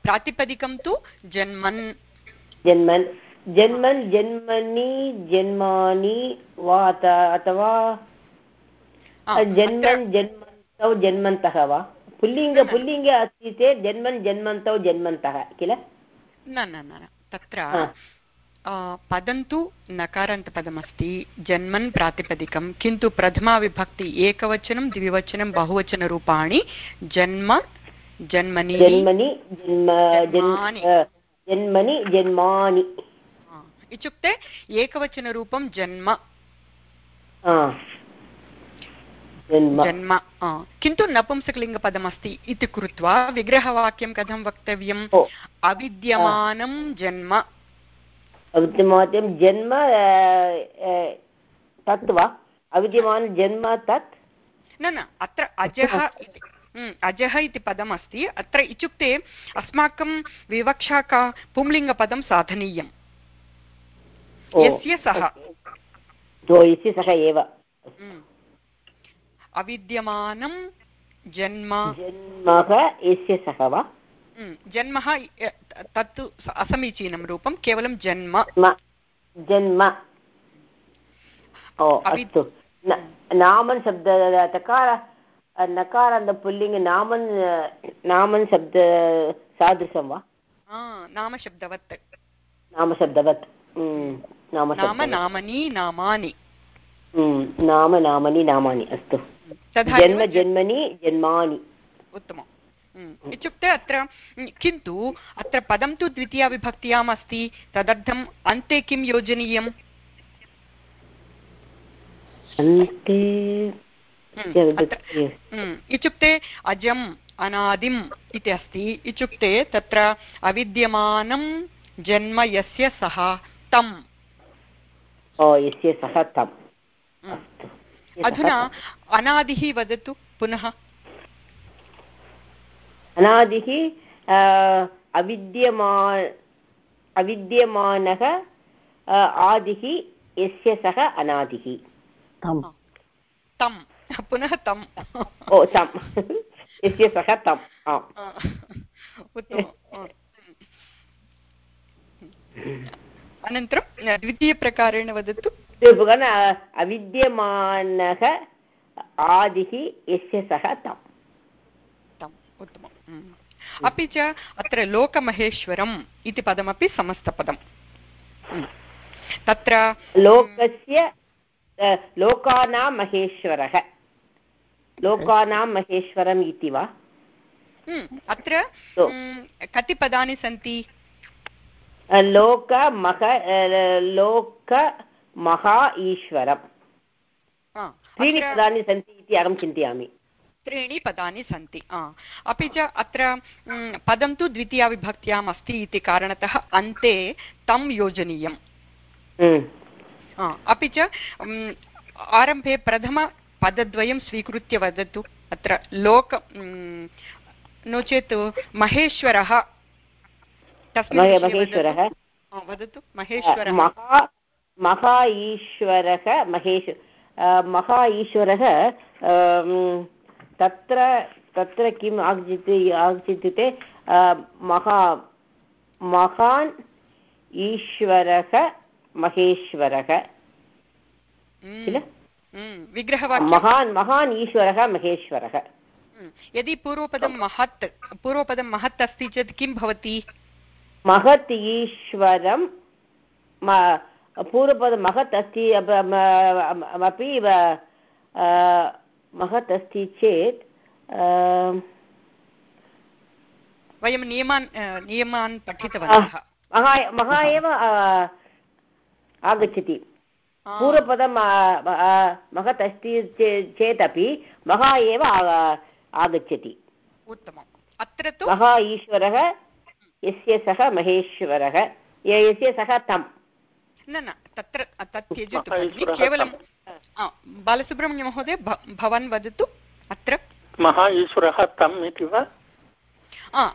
प्रातिपदिकं तु जन्मन्। जन्मन्। जन्मन् जन्मनि जन्मानि वा अथ- अथवा? जन्मन् जन्मन्तौ जन्मन्तः वा? पुल्लिङ्ग पुल्लिङ्गे अस्ति चेत् जन्मन् जन्मन्तौ जन्मन्तः किल? न न न तत्र पदं तु नकारान्तपदमस्ति जन्मन् प्रातिपदिकं किन्तु प्रथमाविभक्ति एकवचनं द्विवचनं बहुवचनरूपाणि जन्म जन्मनि जन्मनि जन्म जन्मानि। जन्मनि। इत्युक्ते एकवचनरूपं जन्म. जन्म. किन्तु नपुंसकलिङ्गपदमस्ति इति कृत्वा विग्रहवाक्यं कथं वक्तव्यम्? अविद्यमानं जन्म. अविद्यमानं जन्म तत् वा? अविद्यमानं जन्म तत्? न न अत्र अजः हम्म, अजः इति पदमस्ति. अत्र इत्युक्ते अस्माकं विवक्षा का पुंलिङ्गपदं साधनीयम्. यस्य सः? ओ यस्य सः एव। हम्म। अविद्यमानं जन्म। जन्मः यस्य सः वा? हम्म, जन्मः य- तत्तु स- असमीचीनं रूपं केवलं जन्म। जन्म। जन्म। ओ अवि- अस्तु। न- नामन् शब्द तकार नकारान्त पुल्लिङ्ग नामन् नामन् शब्द सादृशं वा? आ, नामशब्दवत्। नामशब्दवत्। उम्, नाम नामशब्दवत् नामनि नामानि। उम्, नाम नामनि नामानि अस्तु। तथा जन्म एव जन्मनि जन्मानि। उत्तमम्। हम्म, इत्युक्ते अत्र हम्म, किन्तु अत्र पदं तु द्वितीयाविभक्त्याम् अस्ति तदर्थम् अन्ते किं योजनीयम्? अन्ते हम्म, च अत्र- विभक्ति हम्म, इत्युक्ते अजम् अनादिम् इति अस्ति। इत्युक्ते तत्र अविद्यमानं जन्म यस्य सः तम्। ओ यस्य सः तम्। हम्म। अधुना। अनादिः वदतु पुनः। अनादिः अविद्यमा अविद्यमानः आदिः यस्य सः अनादिः। तं पुनः तम्। ओ तम्। यस्य सः तम्। आम् उत्तमम्। (laughs) अनन्तरं द्वितीयप्रकारेण वदतु। भगवान् अविद्यमानः आदिः यस्य सः तम्। तम् उत्तमम्। अपि च अत्र लोकमहेश्वरम् इति पदमपि समस्तपदम्। तत्र लोकस्य लोकानां महेश्वरः। लोकानां महेश्वरम् इति वा? अत्र हम्म, कति पदानि सन्ति? अ, लोक मह अ, लोक महा ईश्वरम्। त्रीणि पदानि सन्ति इति अहं चिन्तयामि। त्रीणि पदानि सन्ति आ, अपि च अत्र पदं तु द्वितीयाविभक्त्याम् अस्ति इति कारणतः अन्ते तं योजनीयम्। हम्म. अपि च आरम्भे प्रथमपदद्वयं स्वीकृत्य वदतु। अत्र लोक नो चेत् महेश्वरः महेश्वरः। वदतु। महेश्वरः। महा महा ईश्वरः महेश महा ईश्वरः तत्र तत्र किम् आगच्छति आगच्छित्युक्ते महा महान् ईश्वरः महेश्वरः। किल? विग्रहवाक्यं महान् महान् ईश्वरः महेश्वरः। यदि पूर्वपदं महत् पूर्वपदं महत् अस्ति चेत् किं भवति? महत् ईश्वरं पूर्वपदं महत् अस्ति अपि महत् अस्ति चेत् वयं नियमान् नियमान् पठितवन्तः महा एव आगच्छति पूर्वपदं महत् अस्ति चेदपि महा एव आगच्छति उत्तमम् अत्र तु महा ईश्वरः यस्य सः महेश्वरः यस्य सः तम्। न न तत्र तत् त्यजतु केवलं बालसुब्रह्मण्यमहोदय भवान् वदतु अत्र? महा ईश्वरः तम् इति वा?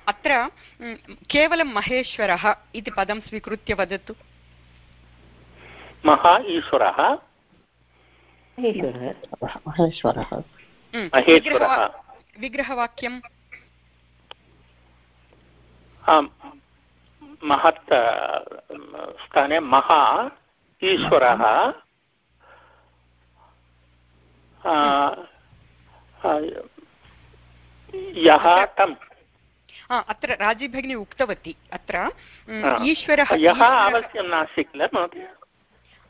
अत्र केवलं महेश्वरः इति पदं स्वीकृत्य वदतु। महा ईश्वरः महेश्वरः। महत् स्थाने महा ईश्वरः। यः तम् अत्र राजीभगिनी उक्तवती अत्र ईश्वरः यः अवश्यं नास्ति किल महोदय?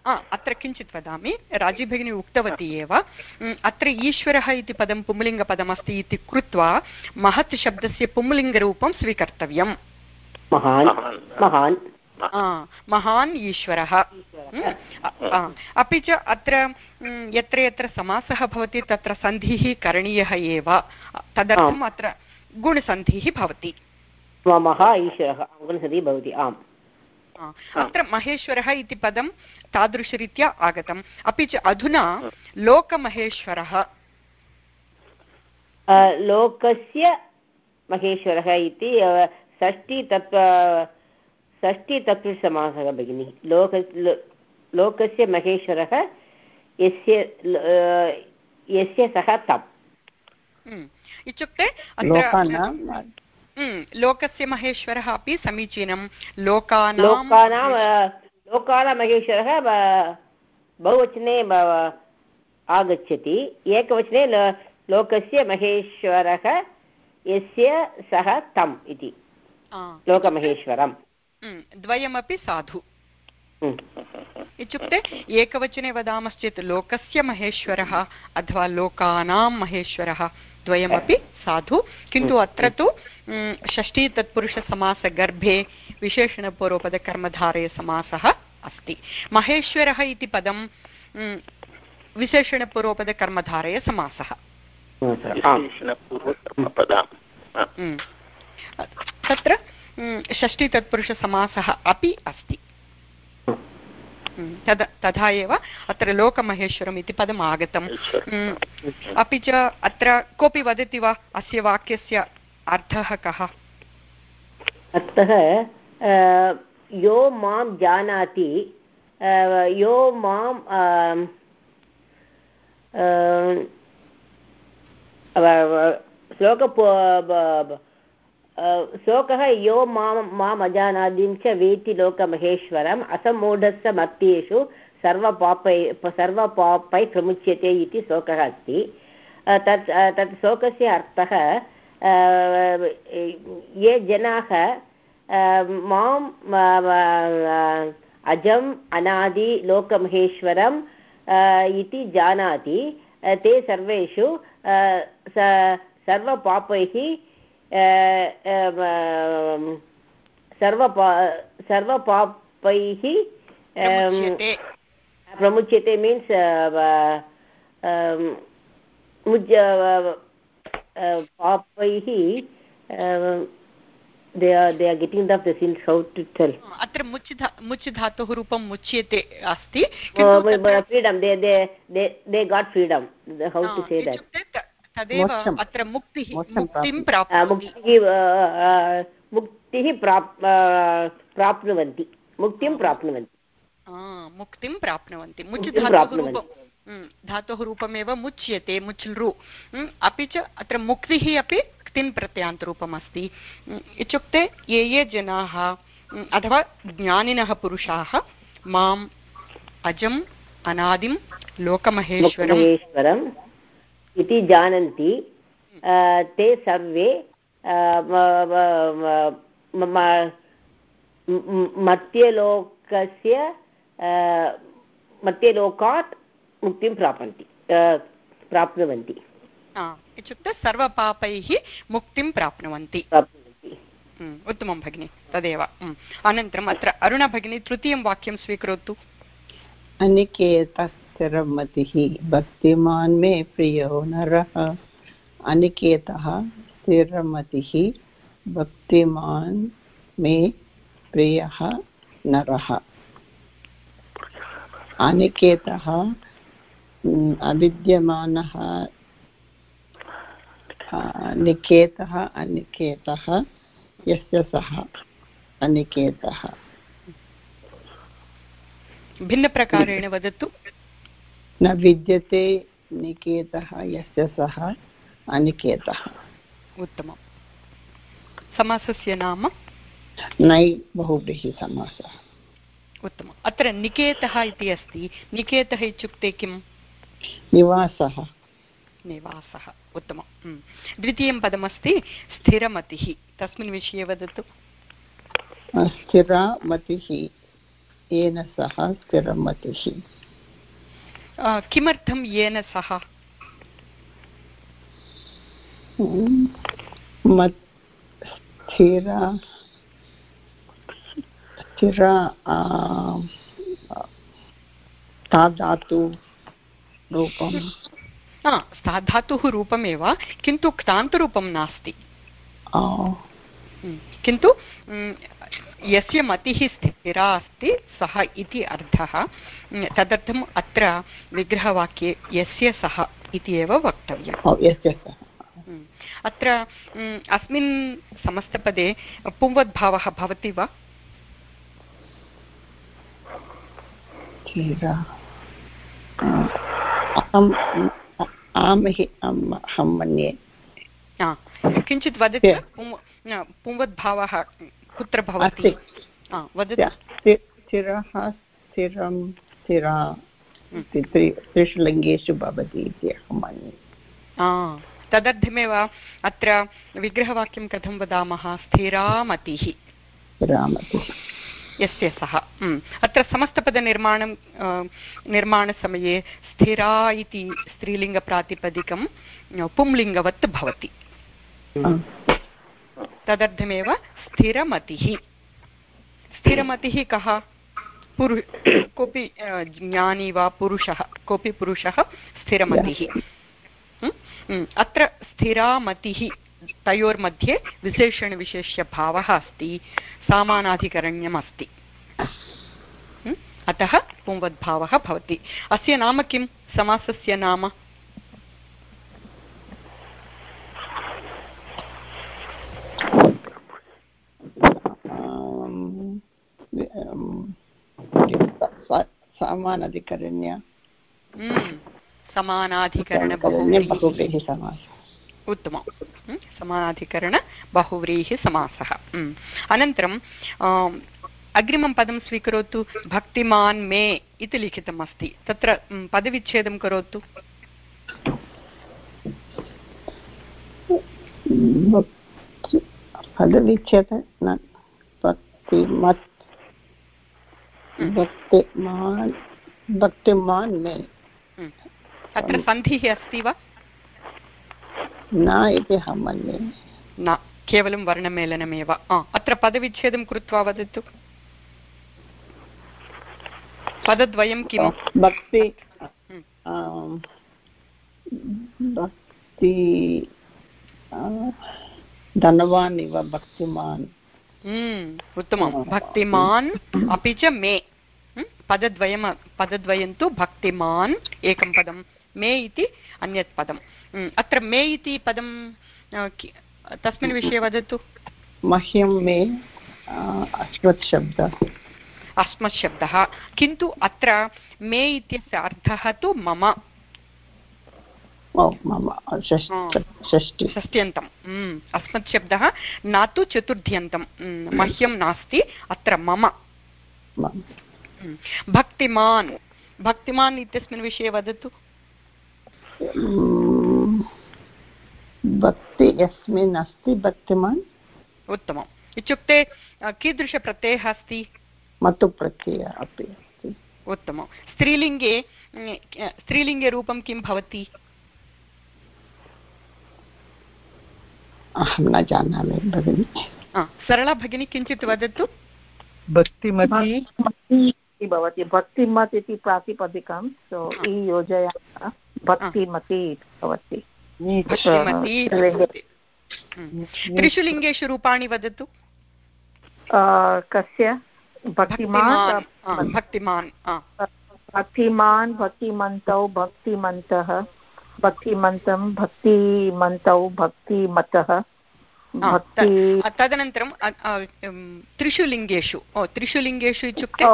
अत्र किञ्चित् वदामि। राजीभगिनी उक्तवती एव। अत्र ईश्वरः इति पदं पुंलिङ्गपदमस्ति इति कृत्वा महत् शब्दस्य पुंलिङ्गरूपं स्वीकर्तव्यम्। महान् महान् ईश्वरः। अपि च अत्र यत्र यत्र समासः भवति तत्र सन्धिः करणीयः एव। तदर्थम् अत्र गुणसन्धिः भवति। ईश्वरः गुणसन्धिः भवति आम्। अत्र महेश्वरः इति पदं तादृशरीत्या आगतम्। अपि च अधुना लोकमहेश्वरः। लोकस्य महेश्वरः इति षष्टि तत्त्व षष्टितत्पुरुषसमासः भगिनि। लोक लोकस्य महेश्वरः यस्य यस्य सः तम्। इत्युक्ते लोकस्य महेश्वरः अपि समीचीनं लोकानां लोकानां लोकानां महेश्वरः बहुवचने आगच्छति। एकवचने लोकस्य महेश्वरः यस्य सः तम् इति। लोकमहेश्वरम्। द्वयमपि साधु। इत्युक्ते एकवचने वदामश्चेत् लोकस्य महेश्वरः अथवा लोकानां महेश्वरः द्वयमपि साधु। किन्तु अत्र तु षष्ठी तत्पुरुषसमासगर्भे विशेषणपूर्वपदकर्मधारयसमासः अस्ति। महेश्वरः इति पदं विशेषणपूर्वपदकर्मधारयसमासः तत्र षष्ठी तत्पुरुषसमासः अपि अस्ति। तद् तथा एव अत्र लोकमहेश्वरम् इति पदम् आगतम्। अपि च अत्र कोऽपि वदति वा? अस्य वाक्यस्य अर्थः कः? अर्थः यो माँ जानाति यो माँ श्लोक शोकः यो माँ माम् अजानादिं च वेति लोकमहेश्वरम् असमूढस्य मत्येषु सर्वपापै सर्वपापै प्रमुच्यते इति श्लोकः अस्ति तत् तत् श्लोकस्य अर्थः ये जनाः माम् अजम् अनादि लोकमहेश्वरम् इति जानाति। ते सर्वेषु सर्वपापैः सर्वपा सर्वपापैः प्रमुच्यते। मीन्स् पापैः they are they are getting the the sins how to tell? अत्र मुच् मुच् धातुः रूपं मुच्यते अस्ति freedom they they they they got freedom. How to say that? तदेव अत्र मुक्तिः मुक्तिं मुक्तिः प्राप्नुवन्ति. मुक्तिं प्राप्नुवन्ति. मुक्तिं प्राप्नुवन्ति. मुच् धातुः धातोः रूपमेव मुच्यते मुच्लृ। अपि च अत्र मुक्तिः अपि क्तिन् प्रत्ययान्तरूपम् अस्ति इत्युक्ते ये ये जनाः अथवा ज्ञानिनः पुरुषाः, माम्, अजम् अनादिं लोकमहेश्वरं महेश्वरम् इति जानन्ति ते सर्वे मत्यलोकस्य मत्यलोकात् मुक्तिं प्रापन्ति प्राप्नुवन्ति। इत्युक्ते सर्वपापैः मुक्तिं प्राप्नुवन्ति. प्राप्नुवन्ति. उत्तमं भगिनि तदेव. उम्. अनन्तरम् अत्र अरुण भगिनी तृतीयं वाक्यं स्वीकरोतु. अनिकेतस्थिरमतिः भक्तिमान् मे प्रियो नरः। अनिकेतः स्थिरमतिः भक्तिमान् मे प्रियः नरः। अनिकेतः अविद्यमानः आ, निकेतः अनिकेतः यस्य सः अनिकेतः। भिन्नप्रकारेण वदतु। न विद्यते निकेतः यस्य सः अनिकेतः। उत्तमं समासस्य नाम? नै बहुव्रीहिसमासः उत्तमम्। अत्र निकेतः इति अस्ति। निकेतः इत्युक्ते किम्? निवासः। निवासः. उत्तमम्. उम्. द्वितीयं पदमस्ति स्थिरमतिः. तस्मिन् विषये वदतु. स्थिरा मतिः येन सह स्थिरमतिः. किमर्थं येन सह? स्थिरा स्थिरा ता धातु रूपं हा, सा धातुः रूपमेव किन्तु क्तान्तरूपं नास्ति. किन्तु यस्य मतिः स्थिरा अस्ति सः इति अर्थः। तदर्थम् अत्र विग्रहवाक्ये यस्य सः इति एव वक्तव्यम्. अत्र अस्मिन् समस्तपदे पुंवद्भावः भवति वा? अहं मन्ये किञ्चित् वदति पुंवद्भावः कुत्र भवति? स्थिरः स्थिरं स्थिरा इति त्रिषु लिङ्गेषु भवति इति अहं मन्ये। तदर्थमेव अत्र विग्रहवाक्यं कथं वदामः? स्थिरामतिः। यस्य सः. अत्र समस्तपदनिर्माणं निर्माणसमये स्थिरा इति स्त्रीलिङ्गप्रातिपदिकं पुंलिङ्गवत् भवति। तदर्थमेव स्थिरमतिः। स्थिरमतिः कः? पुरु कोऽपि ज्ञानी वा पुरुषः कोऽपि पुरुषः स्थिरमतिः। अत्र स्थिरामतिः। तयोर्मध्ये विशेषणविशेष्यभावः अस्ति सामानाधिकरण्यम् अस्ति अतः पुंवद्भावः भवति। अस्य नाम किं समासस्य नाम? समानाधिकरण्य। समानाधिकरणबहुव्रीहि समासः। उत्तमम्। उम्, समानाधिकरण बहुव्रीहि समासः उम्. अनन्तरम् आम्, अग्रिमं पदं स्वीकरोतु भक्तिमान् मे इति लिखितम् अस्ति तत्र पदविच्छेदं करोतु पदविच्छेद भक्तिमत् भक्तिमान् भक्तिमान् मे अत्र सन्धिः अस्ति वा न इति अहं मन्ये न केवलं वर्णमेलनमेव। अत्र पदविच्छेदं कृत्वा वदतु। पदद्वयं किम्? भक्ति हम्म. भक्ति धनवान् इव भक्तिमान्। हम्म, उत्तमं। भक्तिमान् अपि च मे। हम्म, पदद्वयं पदद्वयं तु भक्तिमान् एकं पदं। मे इति अन्यत् पदम्। अत्र मे इति पदं तस्मिन् विषये वदतु। मह्यं मे शब्दः अस्मत् शब्दः किन्तु अत्र मे इत्यस्य अर्थः तु मम। षष्ट्यन्तम् अस्मत् शब्दः न तु चतुर्थ्यन्तं। मह्यं नास्ति अत्र मम। भक्तिमान्। भक्तिमान् इत्यस्मिन् विषये वदतु। भक्ति यस्मिन् अस्ति भक्तिमान्? उत्तमम्। इत्युक्ते कीदृशप्रत्ययः अस्ति? मतु प्रत्यय अपि अस्ति। उत्तमं स्त्रीलिङ्गे स्त्रीलिङ्गे रूपं किं भवति? अहं न जानामि भगिनि। सरला भगिनी किञ्चित् वदतु। भक्तिमती। भवति। भक्तिमत् इति प्रातिपदिकं सो इ योजयामः। भक्तिमती भवति। त्रिषु लिङ्गेषु रूपाणि वदतु। कस्य? भक्तिमान्? भक्तिमान् भक्तिमान् भक्तिमन्तौ भक्तिमन्तः भक्तिमन्तं भक्तिमन्तौ भक्तिमतः तदनन्तरं त्रिषु लिङ्गेषु त्रिषु लिङ्गेषु इत्युक्ते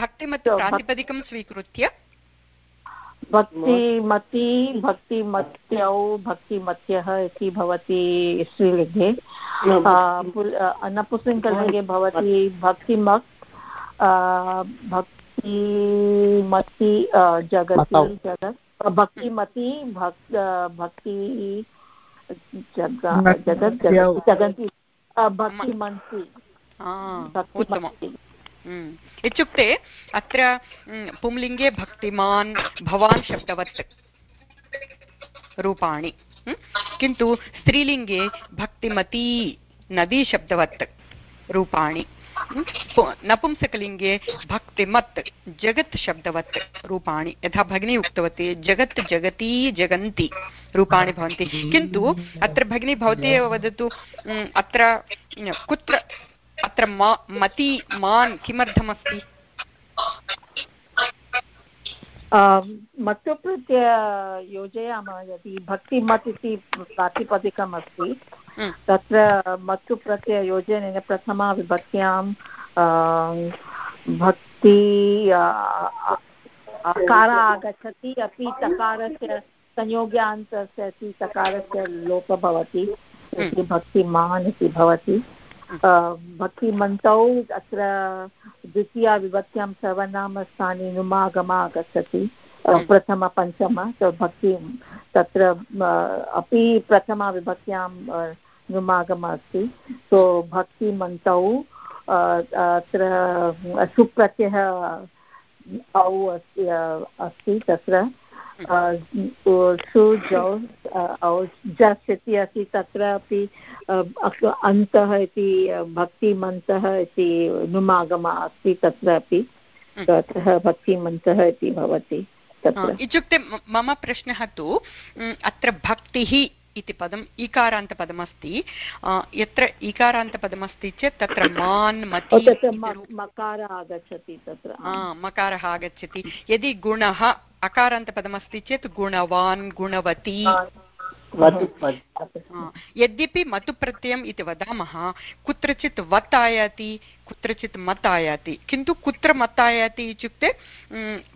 भक्तिमत् प्रातिपदिकं स्वीकृत्य भक्तिमती भक्तिमत्यौ भक्तिमत्यः इति भवति स्त्रीलिङ्गे नपुंसकलिङ्गे भवति भक्तिमक् भक्तिमती जगति जगत् भक्तिमती भक् भक्ति जगत् जगन्ति। भक्तिमन्ति उत्तमम् इत्युक्ते अत्र पुंलिङ्गे भक्तिमान् भवान् शब्दवत् रूपाणि. किन्तु स्त्रीलिङ्गे भक्तिमती नदी शब्दवत् रूपाणि. नपुंसकलिङ्गे भक्तिमत् जगत् शब्दवत् रूपाणि. यथा भगिनी उक्तवती, जगत् जगती जगन्ति रूपाणि भवन्ति. किन्तु अत्र भगिनी भवती एव वदतु अत्र कुत्र अत्र मा मति मान् किमर्थमस्ति? मत्तु प्रत्य योजयामः यदि भक्तिमत् इति प्रातिपदिकम् अस्ति तत्र मत्तु प्रत्यययोजनेन प्रथमा विभक्त्यां भक्ति अकार आगच्छति अपि तकारस्य संयोग्यान्तस्य अपि तकारस्य लोपः भवति भक्तिमान् इति भवति। भक्तिमन्तौ अत्र द्वितीया विभक्त्यां सर्वनामस्थाने नुमागम आगच्छति प्रथमपञ्चम भक्ति तत्र अपि प्रथमाविभक्त्यां नुमागम अस्ति सो भक्तिमन्तौ अत्र सुप्रत्ययः औ अस्ति तत्र। सुजौ जस् इति अस्ति तत्रापि अन्तः इति भक्तिमन्तः इति नुमागमः अस्ति तत्रापि अतः भक्तिमन्तः इति भवति इत्युक्ते मम प्रश्नः तु अत्र भक्तिः इति पदम् इकारान्तपदमस्ति यत्र इकारान्तपदमस्ति चेत् तत्र मान् मति मकारः आगच्छति तत्र। मकारः आगच्छति। यदि गुणः अकारान्तपदमस्ति चेत् गुणवान् गुणवती। यद्यपि मतुप्रत्ययम् इति वदामः कुत्रचित् वत् आयाति कुत्रचित् मत् आयाति। किन्तु कुत्र मत् आयाति इत्युक्ते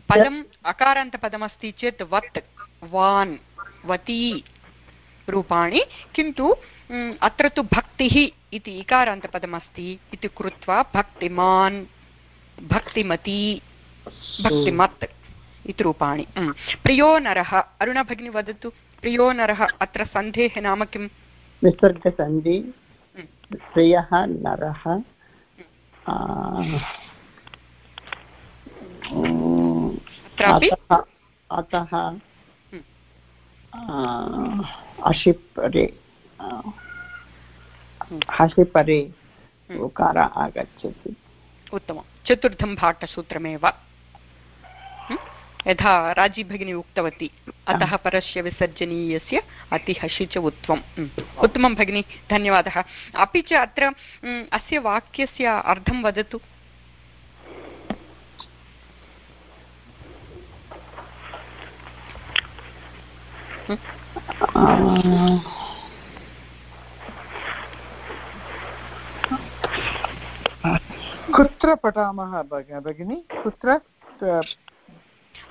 पदम् अकारान्तपदमस्ति चेत् वत् वान् वती। रूपाणि किन्तु अत्र तु भक्तिः इति इकारान्तपदमस्ति इति कृत्वा भक्तिमान् भक्तिमती भक्तिमत् इति रूपाणि। प्रियो नरः अरुणा भगिनी वदतु प्रियो नरः अत्र सन्धेः नाम किम्? विसर्गसन्धि प्रियः नरः अतः अशिपरे हसिपरे उकार आगच्छति। उत्तमं। चतुर्थं भाटसूत्रमेव यथा राज़ी भगिनी उक्तवती अतः परस्य विसर्जनीयस्य अतिहसि च उत्तमम् उत्तमं भगिनी धन्यवादः। अपि च अत्र अस्य वाक्यस्य अर्थं वदतु। कुत्र कुत्र पठामः भग- भगिनि? कुत्र?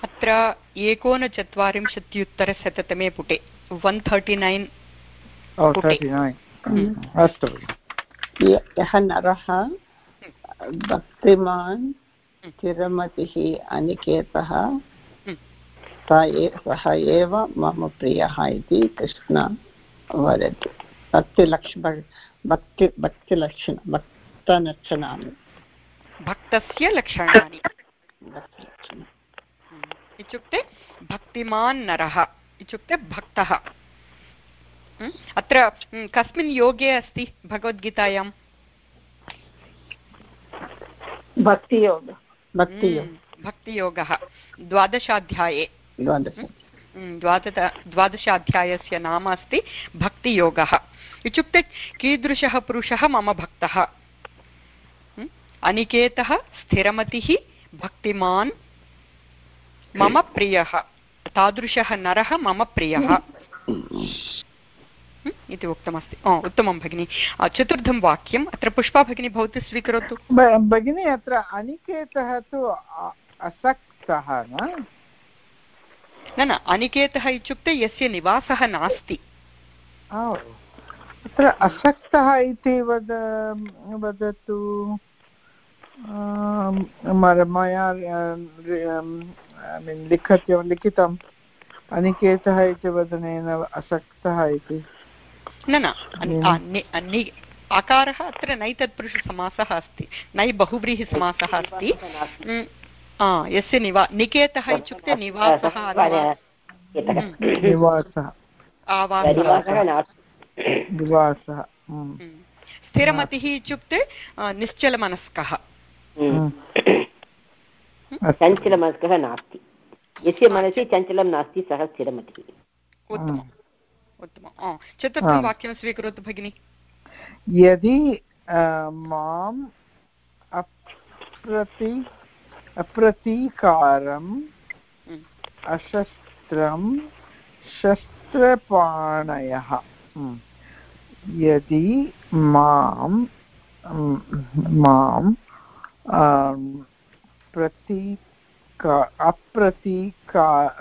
अत्र एकोनचत्वारिंशत्युत्तरशततमे पुटे वन् तर्टि नैन् अस्तु। यः नरः भक्तिमान् स्थिरमतिः अनिकेतः स ए- सः एव मम प्रियः इति कृष्ण वदति। भक्तिलक्ष भक्ति भक्तिलक्षण भक्तलक्षणानि। भक्तस्य लक्षणानि। भक्तिलक्षणानि इत्युक्ते भक्तिमान् नरः इत्युक्ते भक्तः। अत्र कस्मिन् योगे अस्ति भगवद्गीतायां? भक्तियोग। भक्तियो म्, भक्तियोगः। द्वादशाध्याये। द्वादश म्, द्वादश द्वादशाध्यायस्य नाम अस्ति भक्तियोगः। इत्युक्ते कीदृशः पुरुषः मम भक्तः? अनिकेतः स्थिरमतिः भक्तिमान् मम प्रियः। तादृशः नरः मम प्रियः। इति उक्तमस्ति। उत्तमं भगिनि। चतुर्थं वाक्यम् अत्र पुष्पा भगिनी भवती स्वीकरोतु। भगिनि अत्र अनिकेतः तु असक्तः न? न न अनिकेतः इत्युक्ते यस्य निवासः नास्ति। ओ, अत्र असक्तः इति वद वदतु। मया मीन् लिखति लिखितम्। अनिकेतः इति वदनेन असक्तः इति। न न आकारः अत्र नै तत्पुरुषसमासः अस्ति। नै बहुव्रीहिसमासः अस्ति यस्य निवा निकेतः इत्युक्ते निवासः निवासः आवासः निवासः नास्ति निवासः। स्थिरमतिः इत्युक्ते निश्चलमनस्कः। चञ्चलमनस्कः नास्ति यस्य मनसि चञ्चलं नास्ति सः स्थिरमतिः उत्तमम् चतुर्थं वाक्यं स्वीकरोतु भगिनि यदि माम् अप्रति अप्रतीकारम् हम्म। अशस्त्रं शस्त्रपाणयः हम्म। यदि माँ माँ आम्, प्रतीका अप्रतीकारं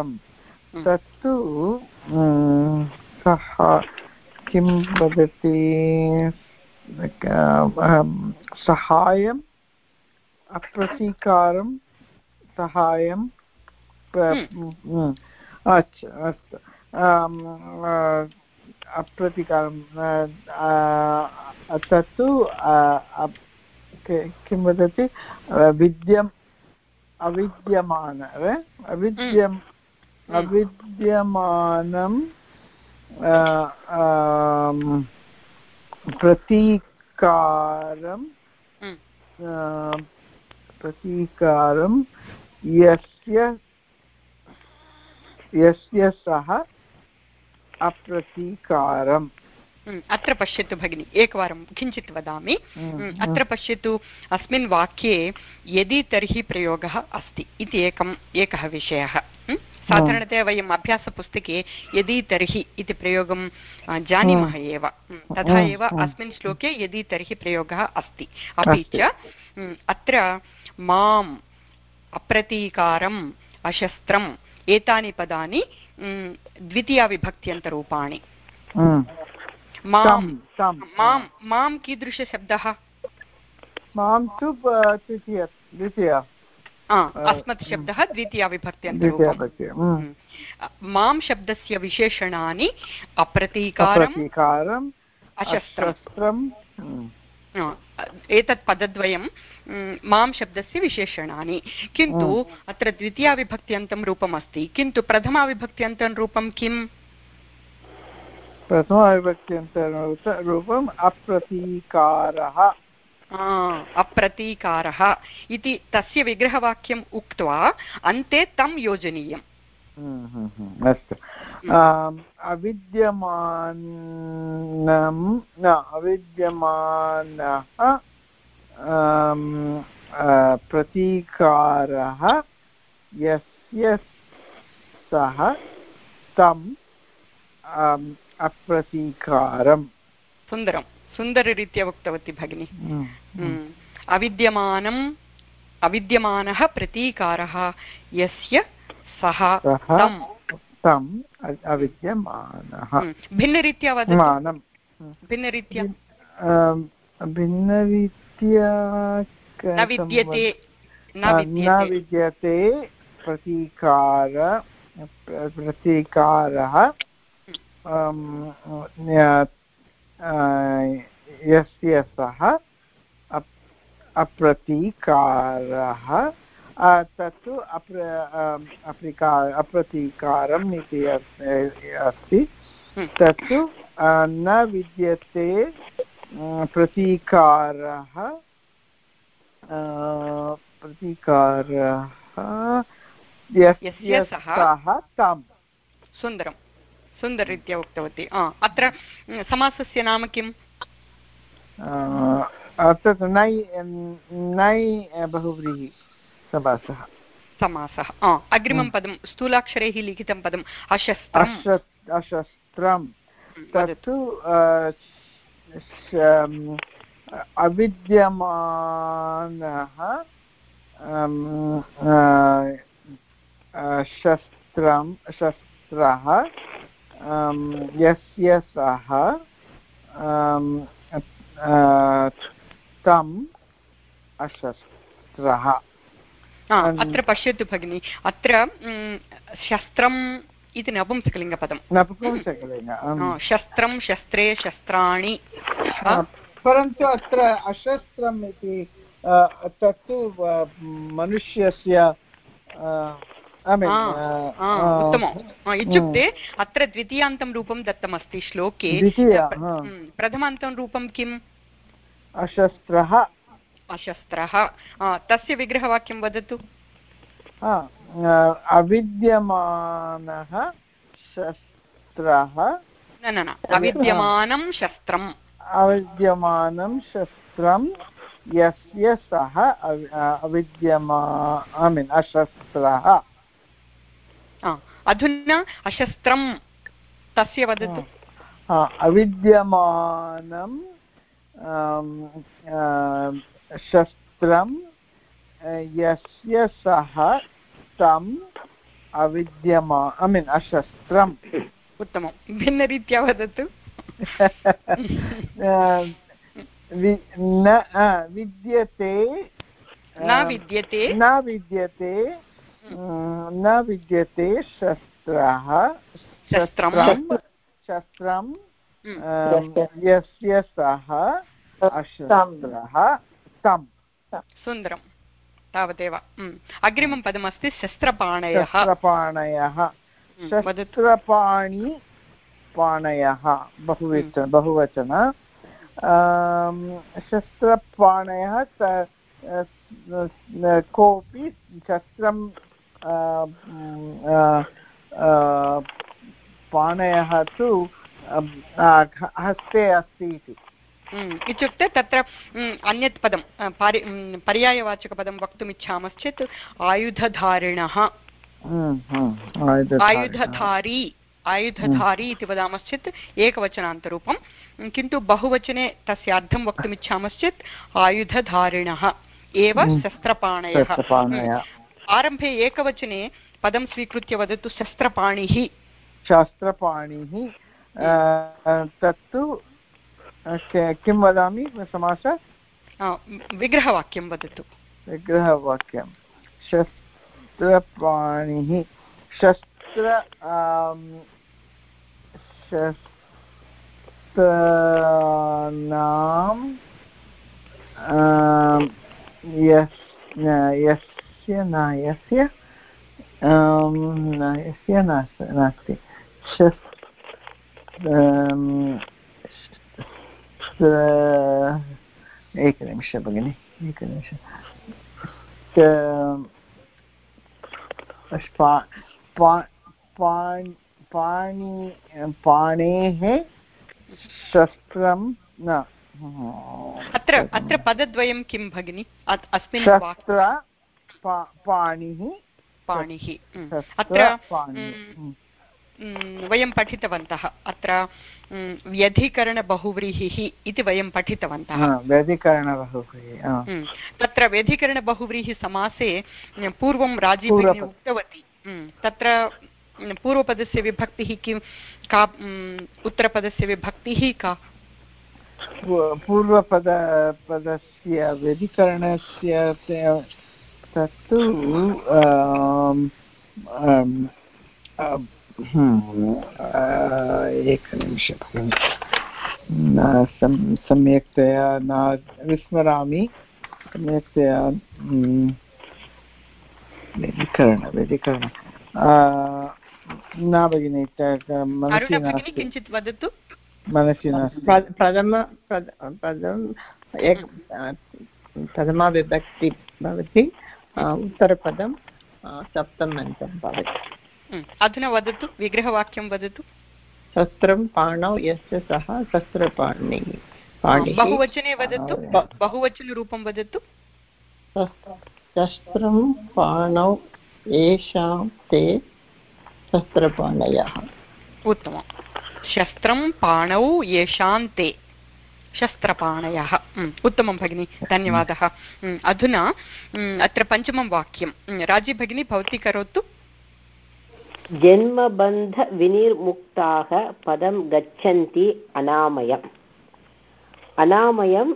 हम्म। तत्तु सः किं वदति अहं सहायम् अप्रतीकारं सहायं प- mm, अच्छा अस्तु। अप्रतीकारं तत्तु कि- वदति? विद्यम् अविद्यमान अविद्यम् अविद्यमानं प्रतीकारं हम्म। प्रतीकारं यस्य यस्य सः अप्रतीकारम्। हम्म, अत्र पश्यतु भगिनि एकवारं किञ्चित् वदामि। हम्म, हम्म, अत्र पश्यतु अस्मिन् वाक्ये यदि तर्हि प्रयोगः अस्ति इति एकम् एकः विषयः? साधारणतया वयम् अभ्यासपुस्तके यदि तर्हि इति प्रयोगं जानीमः एव। तथा एव अस्मिन् श्लोके यदि तर्हि प्रयोगः अस्ति। अपि च अत्र माम् अप्रतीकारम् अशस्त्रम् एतानि पदानि द्वितीयाविभक्त्यन्तरूपाणि। माँ तं तं माँ माँ कीदृशशब्दः? माँ तु द्वितीय। अस्मत् शब्दः द्वितीयाविभक्त्यन्तरूपम् द्वितीयपद्ये हम्म। माँ शब्दस्य विशेषणानि अशस्त्रम्। अशस्त्रम् हम्म। एतत् पदद्वयं माँ शब्दस्य विशेषणानि। किन्तु अत्र द्वितीयाविभक्त्यन्तं रूपम् अस्ति। किन्तु प्रथमाविभक्त्यन्तं रूपं किम्? प्रथमविभक्त्यन्तरूपम् अप्रतीकारः। अप्रतीकारः इति तस्य विग्रहवाक्यम् उक्त्वा अन्ते तं योजनीयम्। हम्म, हम्म, हम्म, अस्तु। अविद्यमानं अविद्यमानः प्रतीकारः यस्य सः तम् अप्रतीकारम्। सुन्दरं सुन्दररीत्या उक्तवती भगिनी। अविद्यमानम् अविद्यमानः प्रतीकारः यस्य सः तम्। अविद्यमानः। भिन्नरीत्या वदतु। भिन्नरीत्या। भिन्नरीत्या न विद्यते न विद्यते। प्रतीकार प्रतीकारः। यस्य सः अप्रतीकारः तत्तु अप्र अम्, अप्रिकार अप्रतीकारम् इति अस्ति। हम्म, तत्तु न विद्यते प्रतीकारः प्रतीकारः यस्य सः सः तम्। सुन्दरं सुन्दररीत्या उक्तवती। अत्र समासस्य नाम किम्? तत् नै नै बहुव्रीहि समासः। समासः। अग्रिमं। पदं स्थूलाक्षरैः लिखितं पदम् अशस्त्रम्। अशस्त्रं तत्तु अविद्यमानः शस्त्रं शस्त्रः। यस्य सः तम् अशस्त्रः अत्र पश्यतु भगिनि अत्र शस्त्रम् इति नपुंसकलिङ्गपदं नपुंसकलिङ्ग शस्त्रं शस्त्रे शस्त्राणि परन्तु अत्र अशस्त्रम् इति तत्तु मनुष्यस्य उत्तमम्. इत्युक्ते अत्र द्वितीयान्तं रूपं दत्तमस्ति श्लोके. हा। mm, प्रथमान्तं रूपं किम्? अशस्त्रः. अशस्त्रः. तस्य विग्रहवाक्यं वदतु. अविद्यमानः शस्त्रः. न न न. अविद्यमानं शस्त्रम्. अविद्यमानं शस्त्रं यस्य सः अविद्यमा ऐ मीन् अशस्त्रः. अधुना अशस्त्रं तस्य वदतु. अविद्यमानं अम्, अम्, शस्त्रं यस्य सः तम् अविद्यमा ऐ मीन् अशस्त्रम् उत्तमं. भिन्नरीत्या वदतु. (laughs) न विद्यते न विद्यते. न विद्यते अ, न विद्यते शस्त्रः शस्त्रं। Mm. अं, यस्य सः अशस्त्रः तम् सुन्दरं तावदेव Mm. अग्रिमं पदमस्ति शस्त्रपाणयः शस्त्रपाणयः Mm, शस्त्रपाणि पाणयः बहुवचन बहुवचन अं, शस्त्रपाणयः त- अ, अ, कोऽपि शस्त्रं अ, अ, अ, पाणयः तु हस्ते अस्ति इति इत्युक्ते तत्र अन्यत् पदं पारि पर्यायवाचकपदं वक्तुमिच्छामश्चेत् आयुधधारिणः। आयुधधारी आयुधधारी इति वदामश्चेत् एकवचनान्तरूपं किन्तु बहुवचने तस्य अर्थं वक्तुमिच्छामश्चेत् आयुधधारिणः एव. शस्त्रपाणयः. आरम्भे एकवचने पदं स्वीकृत्य वदतु शस्त्रपाणिः। शास्त्रपाणिः तत्तु किं वदामि समास? विग्रहवाक्यं वदतु। विग्रहवाक्यं। शस्त्रपाणिः शस्त्र शस्त्राणाम् आम्, यस् न- यस्य न यस्य आम्, नास्- नास्ति एकनिमिष भगिनि एकनिमिष पाण्- पाणि शस्त्रं न अत्र अत्र पदद्वयं किं भगिनि? अस्मिन् शस्त्र पाणिः पाणिः अत्र वयं पठितवन्तः। अत्र व्यधिकरणबहुव्रीहिः इति वयं पठितवन्तः। व्यधिकरणबहुव्रीहि तत्र व्यधिकरणबहुव्रीहिसमासे पूर्वं पूर्वपद- उक्तवती। तत्र पूर्वपदस्य विभक्तिः किं का उत्तरपदस्य विभक्तिः का? पूर्वपद पदस्य व्यधिकरणस्य तत्तु हम्म, एकनिमिषं सम्यक्तया न विस्मरामि। सम्यक्तया हम्म, व्यधिकरण व्यधिकरण। न भगिनि मनसि नास्ति। किञ्चित् वदतु। मनसि नास्ति। प्र- प्रथम एक प्रथमा विभक्ति भवति। उत्तरपदं सप्तमन्तं भवति। म्, अधुना वदतु विग्रहवाक्यं वदतु। शस्त्रं पाणौ यस्य सः शस्त्रपाणि। पाणिः बहुवचने वदतु बहुवचनरूपं वदतु। शस्त्रं पाणौ येषां ते शस्त्रपाणयः। उत्तमं शस्त्रं पाणौ येषां ते। शस्त्रपाणयः. उत्तमं भगिनि धन्यवादः अधुना अत्र पञ्चमं वाक्यं राज़ी भगिनी भवती करोतु जन्मबन्धविनिर्मुक्ताः पदं गच्छन्ति अनामयम् अनामयं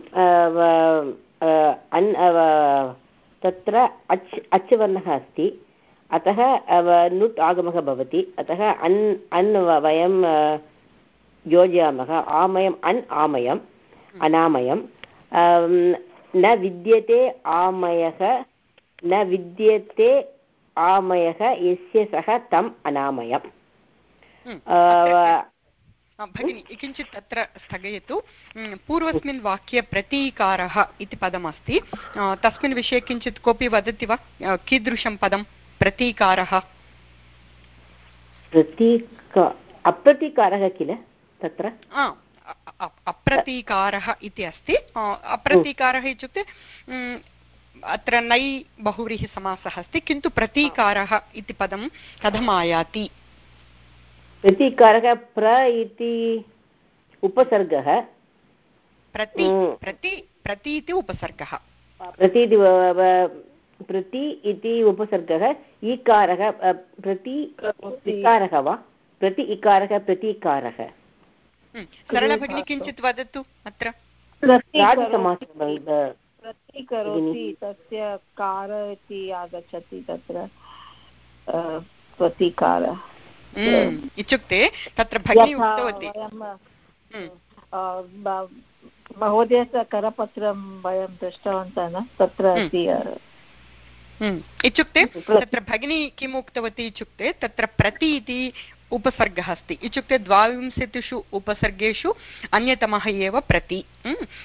तत्र अच् अच् वर्णः अस्ति अतः नुट् आगमः भवति अतः अन् अन् वयं योजयामः आमयम् अन् आमयम् अनामयम्। अं, न विद्यते आमयः न विद्यते आमयः यस्य सः तम् अनामयम्। अ, भगिनि किञ्चित् तत्र स्थगयतु। पूर्वस्मिन् वाक्ये प्रतीकारः इति पदमस्ति। तस्मिन् विषये किञ्चित् कोऽपि वदति वा? कीदृशं पदं प्रतीकारः? प्रतीक अप्रतीकारः किल तत्र? अप्रतीकारः इति अस्ति। अप्रतीकारः इत्युक्ते अत्र नै बहुव्रीहि समासः अस्ति किन्तु प्रतीकारः इति पदं कथम् आयाति प्रतीकारः प्र इति उपसर्गः। प्रति. प्रति प्रति इति उपसर्गः। प्रति प्रति इति उपसर्गः ईकारः प्रति। इकारः वा? प्रति इकारः प्रतीकारः। म्, सरलभगिनी किञ्चित् वदतु अत्र. प्रतीकरोति तस्य कार इति आगच्छति तत्र प्रतीकार. इत्युक्ते तत्र भगिनी उक्तवती. वयं म्, ब- महोदयस्य करपत्रं वयं दृष्टवन्तः न? तत्र हम्म। अस्ति इत्युक्ते तत्र भगिनी किम् उक्तवती इत्युक्ते तत्र प्रति इति उपसर्गः अस्ति। इत्युक्ते द्वाविंशतिषु उपसर्गेषु अन्यतमः एव प्रति।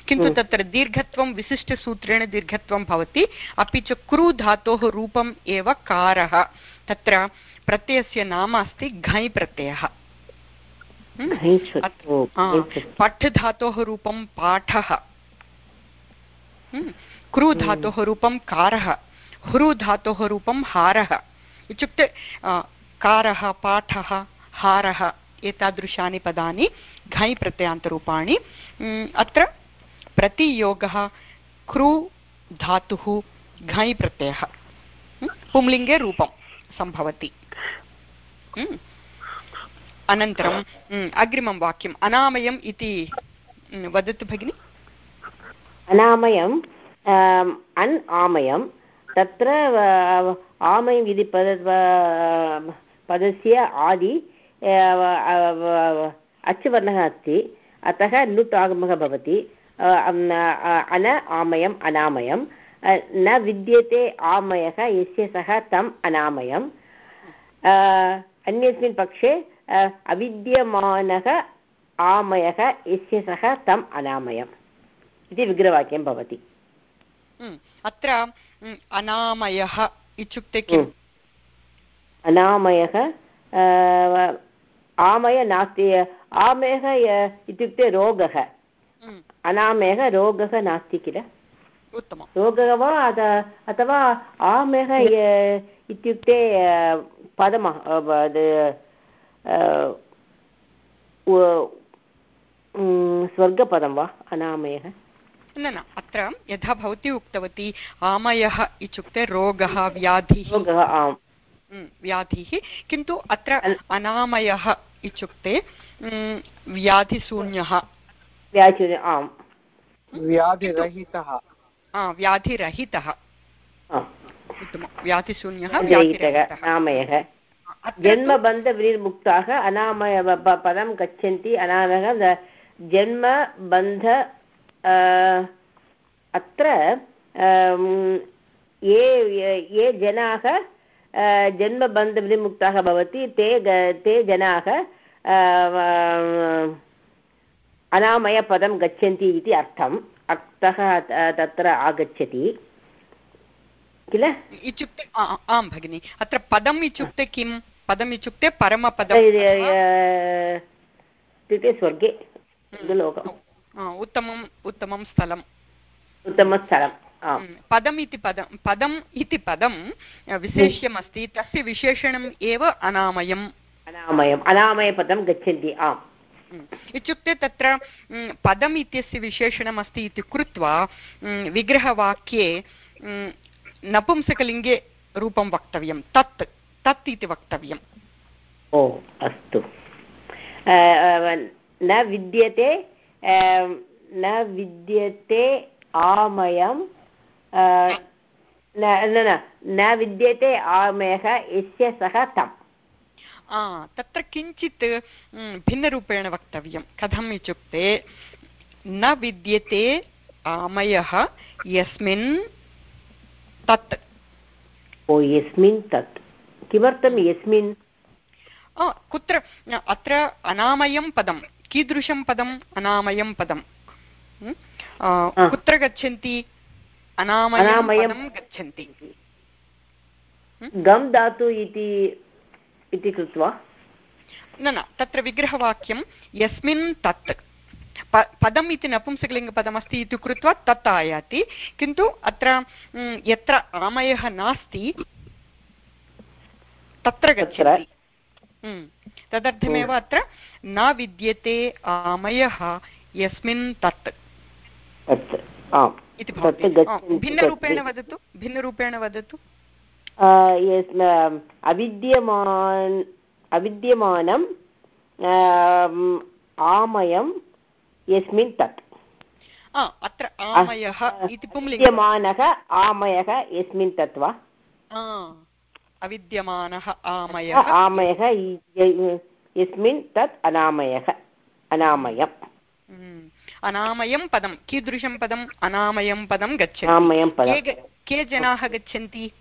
किन्तु। तत्र दीर्घत्वं विशिष्टसूत्रेण दीर्घत्वं भवति। अपि च क्रू धातोः रूपम् एव कारः। तत्र प्रत्ययस्य नाम अस्ति घञ् प्रत्ययः। पठ् धातोः रूपं पाठः। क्रू धातोः रूपं कारः। ह्रु धातोः रूपं हारः। इत्युक्ते कारः पाठः हारः एतादृशानि पदानि घञ् प्रत्ययान्तरूपाणि। अत्र प्रतियोगः क्रू धातुः घञ् प्रत्ययः। पुंलिङ्गे रूपं सम्भवति। म्, अनन्तरं म्, अग्रिमं वाक्यम् अनामयम् इति वदतु भगिनि। अनामयम् अन् आमयं तत्र आमयम् इति पद पदस्य आदि अ, अ, अस्ति। अतः नुट् आगमः भवति अन आमयम् अनामयं न विद्यते आमयः यस्य सः तम् अनामयम्। अन्यस्मिन् पक्षे अविद्यमानः आमयः यस्य सः तम् अनामयम्। इति विग्रहवाक्यं भवति। अत्र अनामयः इत्युक्ते किम्। अनामयः आमय नास्ति आमयः य- इत्युक्ते रोगः। म्, अनामयः रोगः नास्ति किल? उत्तमं रोगः वा अथवा आमयः इत्युक्ते पदमः स्वर्गपदं वा? अनामयः न न अत्र यथा भवती उक्तवती आमयः इत्युक्ते रोगः व्याधिः। रोगः आम्। व्याधिः किन्तु अत्र अनामयः इत्युक्ते व्याधिशून्यः। आम्। व्याधिरहितः। व्याधिरहितः। उत्तमं व्याधिशून्यः अनामयः जन्मबन्धविनिर्मुक्ताः अनामय पदं गच्छन्ति अनामयः जन्मबन्ध अत्र ये ये जनाः जन्मबन्धविनिमुक्ताः भवति ते ते जनाः अनामयपदं गच्छन्ति इति अर्थम्। अर्थः तत्र आगच्छति। किल? इत्युक्ते आं भगिनि। अत्र पदम् इत्युक्ते किं पदम् इत्युक्ते परमपदम् इत्युक्ते स्वर्गे उत्तमम् उत्तमं स्थलम्। उत्तमस्थलं पदम् इति पदं पदम् इति पदं विशेष्यमस्ति तस्य विशेषणम् एव अनामयम्। अनामयम् अनामयपदं गच्छन्ति आम्। इत्युक्ते तत्र पदम् इत्यस्य विशेषणमस्ति इति कृत्वा विग्रहवाक्ये नपुंसकलिङ्गे रूपं वक्तव्यं तत् तत् इति वक्तव्यम्। ओ अस्तु। न विद्यते न विद्यते आमयं न न विद्यते आमयः यस्य सः तम् तत्र किञ्चित् भिन्नरूपेण वक्तव्यं कथम् इत्युक्ते न विद्यते आमयः यस्मिन् तत् ओ यस्मिन् तत् किमर्थं यस्मिन् कुत्र अत्र अनामयं पदं कीदृशं पदम् अनामयं पदं कुत्र गच्छन्ति अनामयं गच्छन्ति। गम् धातु इति इति कृत्वा? न न तत्र विग्रहवाक्यं यस्मिन् तत्। पदम् इति नपुंसकलिङ्गपदमस्ति इति कृत्वा तत् आयाति। किन्तु अत्र यत्र आमयः नास्ति तत्र गच्छति। तदर्थमेव अत्र न विद्यते आमयः यस्मिन् तत्। इति भिन्नरूपेण वदतु। भिन्नरूपेण वदतु। अविद्यमान् अविद्यमानं आमयं यस्मिन् तत्। अत्र आमयः इति विद्यमानः आमयः यस्मिन् तत् वा? अविद्यमानः आमयः। आमयः यस्मिन् तत् अनामयः। अनामयम्। अनामयं पदं कीदृशं पदम् अनामयं पदं गच्छति। के जनाः गच्छन्ति?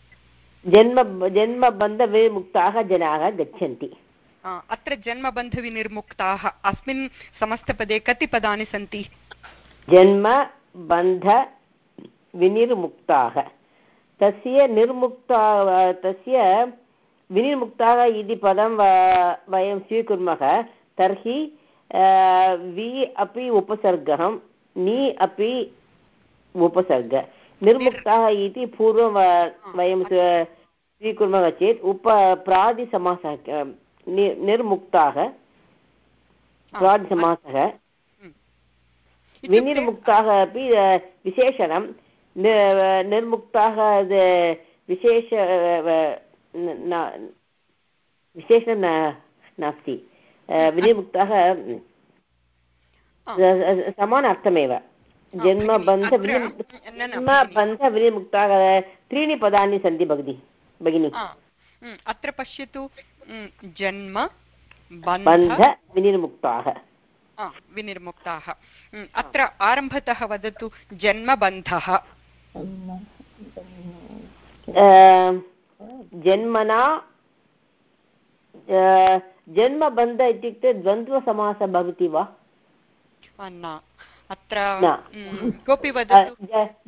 जन्म जन्मबन्धविमुक्ताः जनाः गच्छन्ति। अत्र जन्मबन्धविनिर्मुक्ताः अस्मिन् समस्तपदे कति पदानि सन्ति? जन्मबन्धविनिर्मुक्ताः। तस्य निर्मुक्ता तस्य विनिर्मुक्ताः इति पदं वयं स्वीकुर्मः तर्हि वि अपि उपसर्गः नि अपि उपसर्ग निर्मुक्ताः इति पूर्वं वयं स्वीकुर्मः चेत् उप प्रादिसमासः निर्मुक्ताः प्रादिसमासः विनिर्मुक्ताः अपि विशेषणं निर्मुक्ताः विशेष विशेषणं नास्ति विनिर्मुक्ताः समानार्थमेव जन्मबन्धविनिर्मुक्ताः त्रीणि पदानि सन्ति भगिनि भगिनि अत्र पश्यतु जन्म बन्ध विनिर्मुक्ताः विनिर्मुक्ताः अत्र आरम्भतः वदतु जन्मबन्धः जन्मना जन्मबन्ध इत्युक्ते द्वन्द्वसमासः भवति वा न अत्र कोऽपि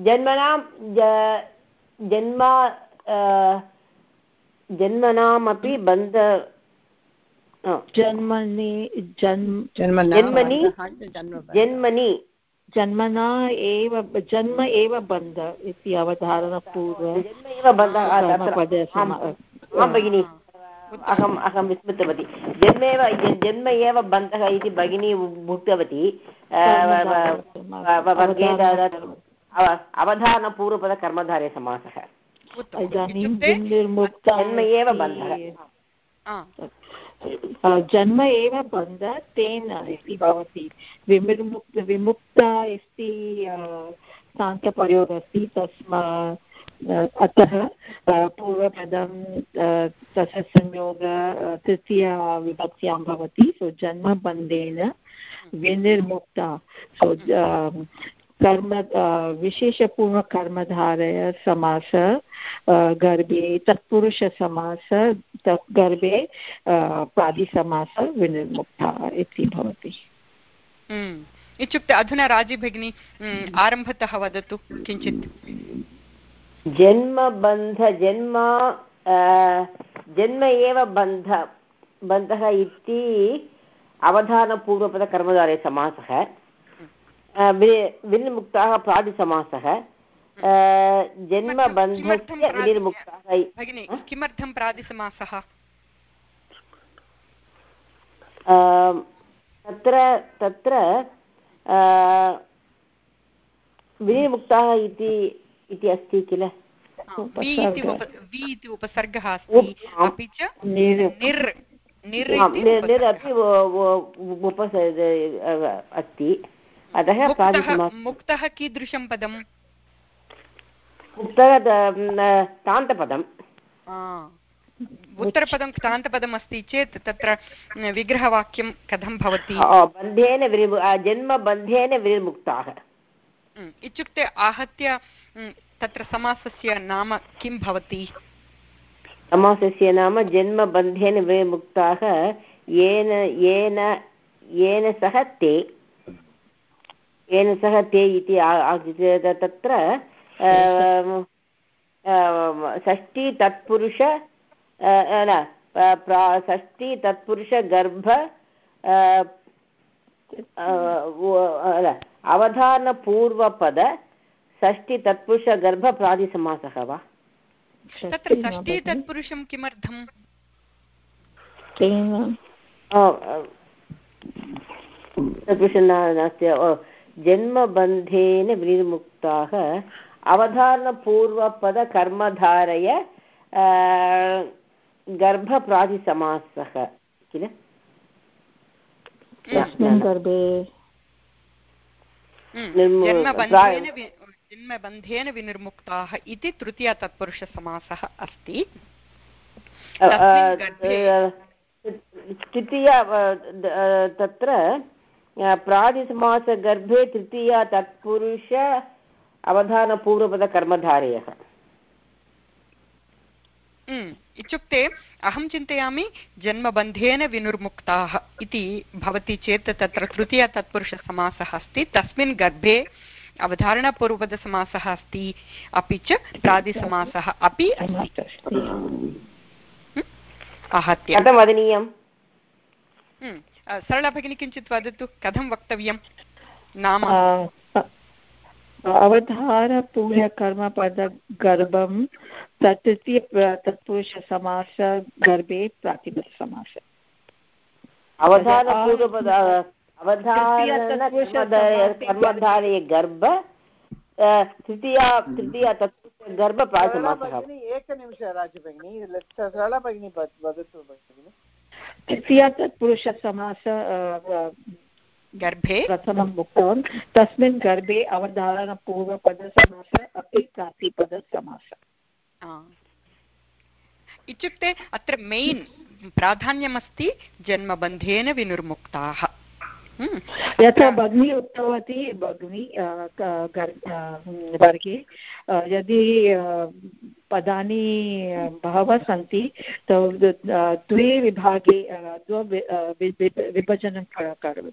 जन्मनां जन्म जन्मनामपि बन्ध जन्मनि जन्मनि जन्मनि जन्मना एव जन्म एव बन्ध इति अवधारणपूर्व जन्म एव बन्धः भगिनि अहम् अहं विस्मृतवती। जन्मेव जन्म एव बन्धः इति भगिनी उक्तवती वर्गे अवधानपूर्वपदकर्मधारे समासः। जन्म एव बन्धः। जन्म एव बन्ध तेन इति भवति। विमुक्त विमुक्ता इति सान्तप्रयोगः अस्ति तस्मा अतः पूर्वपदं तस्य संयोग तृतीया भवति सो जन्मबन्धेन विनिर्मुक्ता सो कर्म विशेषपूर्वकर्मधारय समास गर्भे तत्पुरुषसमास तत् गर्भे प्रादिसमास विनिर्मुक्ता इति भवति हम्म। इत्युक्ते अधुना राज़ी भगिनी हम्म, आरम्भतः वदतु किञ्चित् जन्मबन्ध जन्म जन्म एव बन्ध बन्धः इति अवधानपूर्वपदकर्मधारे समासः विनिर्मुक्ताः प्रादिसमासः जन्मबन्धस्य विनिर्मुक्ताः किमर्थं प्रादिसमासः? तत्र तत्र विनिर्मुक्ताः इति इति अस्ति किल? इति उपसर्गः अस्ति। अपि च निर् अपि अस्ति। अतः मुक्तः कीदृशं पदम्? मुक्तः तान्तपदम्। उत्तरपदं क्तान्तपदम् अस्ति चेत् तत्र विग्रहवाक्यं कथं भवति? बन्धेन जन्मबन्धेन विनिर्मुक्ताः इत्युक्ते आहत्य तत्र समासस्य नाम किं भवति? समासस्य नाम जन्मबन्धेन विमुक्ताः, येन येन येन सह ते। येन सह ते इति तत्र षष्टि तत्पुरुष न षष्टि तत्पुरुषगर्भ अवधानपूर्वपद षष्टि तत्पुरुषगर्भप्रादिसमासः वा? तत्र षष्टि तत्पुरुषं किमर्थम्? तत्पुरुषं नास्ति। जन्मबन्धेन विनिर्मुक्ताः अवधानपूर्वपदकर्मधारय गर्भप्रादिसमासः किल? गर्भे? जन्मबन्धेन विनिर्मुक्ताः इति तृतीया तत्पुरुषसमासः अस्ति। तृतीया तत्र प्रादिसमासगर्भे तृतीया तत्पुरुष अवधानपूर्वपदकर्मधारयः। इत्युक्ते अहं चिन्तयामि जन्मबन्धेन विनिर्मुक्ताः इति भवति चेत् तत्र तृतीय तत्पुरुषसमासः अस्ति। तस्मिन् गर्भे अवधारणपूर्वपदसमासः अस्ति अपि च प्रादिसमासः अपि अस्ति। आहत्य। वदनीयं सरला भगिनी किञ्चित् वदतु कथं वक्तव्यं नाम। अवधारपूर्वकर्मपदगर्भं तृतीय तत्पुरुषसमास गर्भे प्रातिपदसमास अवधानपूर्वपद अवधानकर्मधारे गर्भ तृतीया तृतीया तत्पुरुष एकनिमिष राजभगिनी सरला भगिनी वदतु भगिनि। तृतीया तत्पुरुषसमास गर्भे। प्रथमम् उक्तवान्। तस्मिन् गर्भे अवधारणपूर्वपदसमास अपि प्रातिपदसमास। इत्युक्ते अत्र मेइन् प्राधान्यमस्ति जन्मबन्धेन विनिर्मुक्ताः। हम्म। यथा भगिनी उक्तवती भगिनी वर्गे यदि पदानि बहवः सन्ति द्वे विभागे विभजनं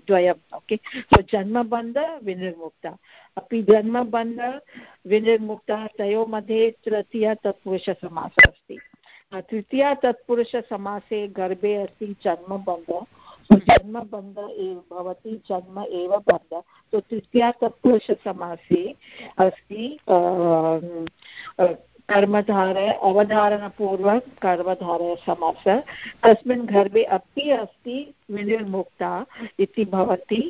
द्वयम् ओके? सो जन्मबन्ध विनिर्मुक्ता। अपि जन्मबन्ध विनिर्मुक्ता तयोः मध्ये तृतीया तत्पुरुषसमासः अस्ति। तृतीया तत्पुरुषसमासे गर्भे अस्ति जन्मबन्ध। जन्मबन्ध एव भवति जन्म एव बन्ध। सो तृतीया तत्पुरुषसमासे अस्ति कर्मधारय अवधारणपूर्वक कर्मधारय समास तस्मिन् गर्भे अपि अस्ति विनिर्मुक्ता इति भवति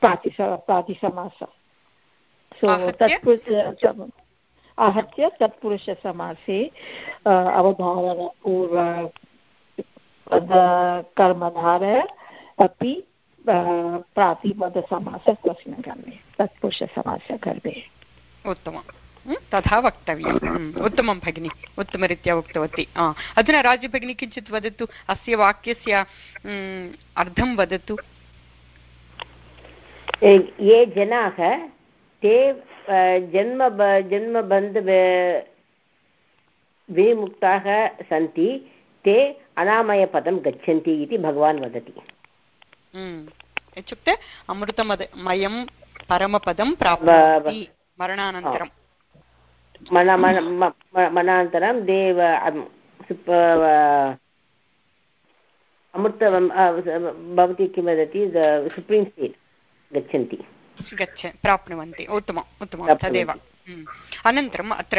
प्रातिस प्रातिसमास सो तत्पुरुष आहत्य तत्पुरुषसमासे अवधारणपूर्व कर्मधारय अपि प्रातिपदसमासः तस्मिन् गर्भे तत्पुरुषसमासः गर्भे उत्तमं तथा वक्तव्यम्। उत्तमं भगिनि। उत्तमरीत्या उक्तवती। अधुना राजभगिनी किञ्चित् वदतु अस्य वाक्यस्य अर्थं वदतु। ये जनाः ते जन्म जन्मबन्ध विमुक्ताः सन्ति। ते अनामयपदं गच्छन्ति इति भगवान् वदति। इत्युक्ते अमृतमयं परमपदं प्राप्नोति मरणानन्तरं। मरणानन्तरं देव अमृत भवती किं वदति? सुप्रीम् स्टेट् गच्छन्ति। गच्छ प्राप्नुवन्ति। उत्तमम् उत्तमं तदेव। अनन्तरम् अत्र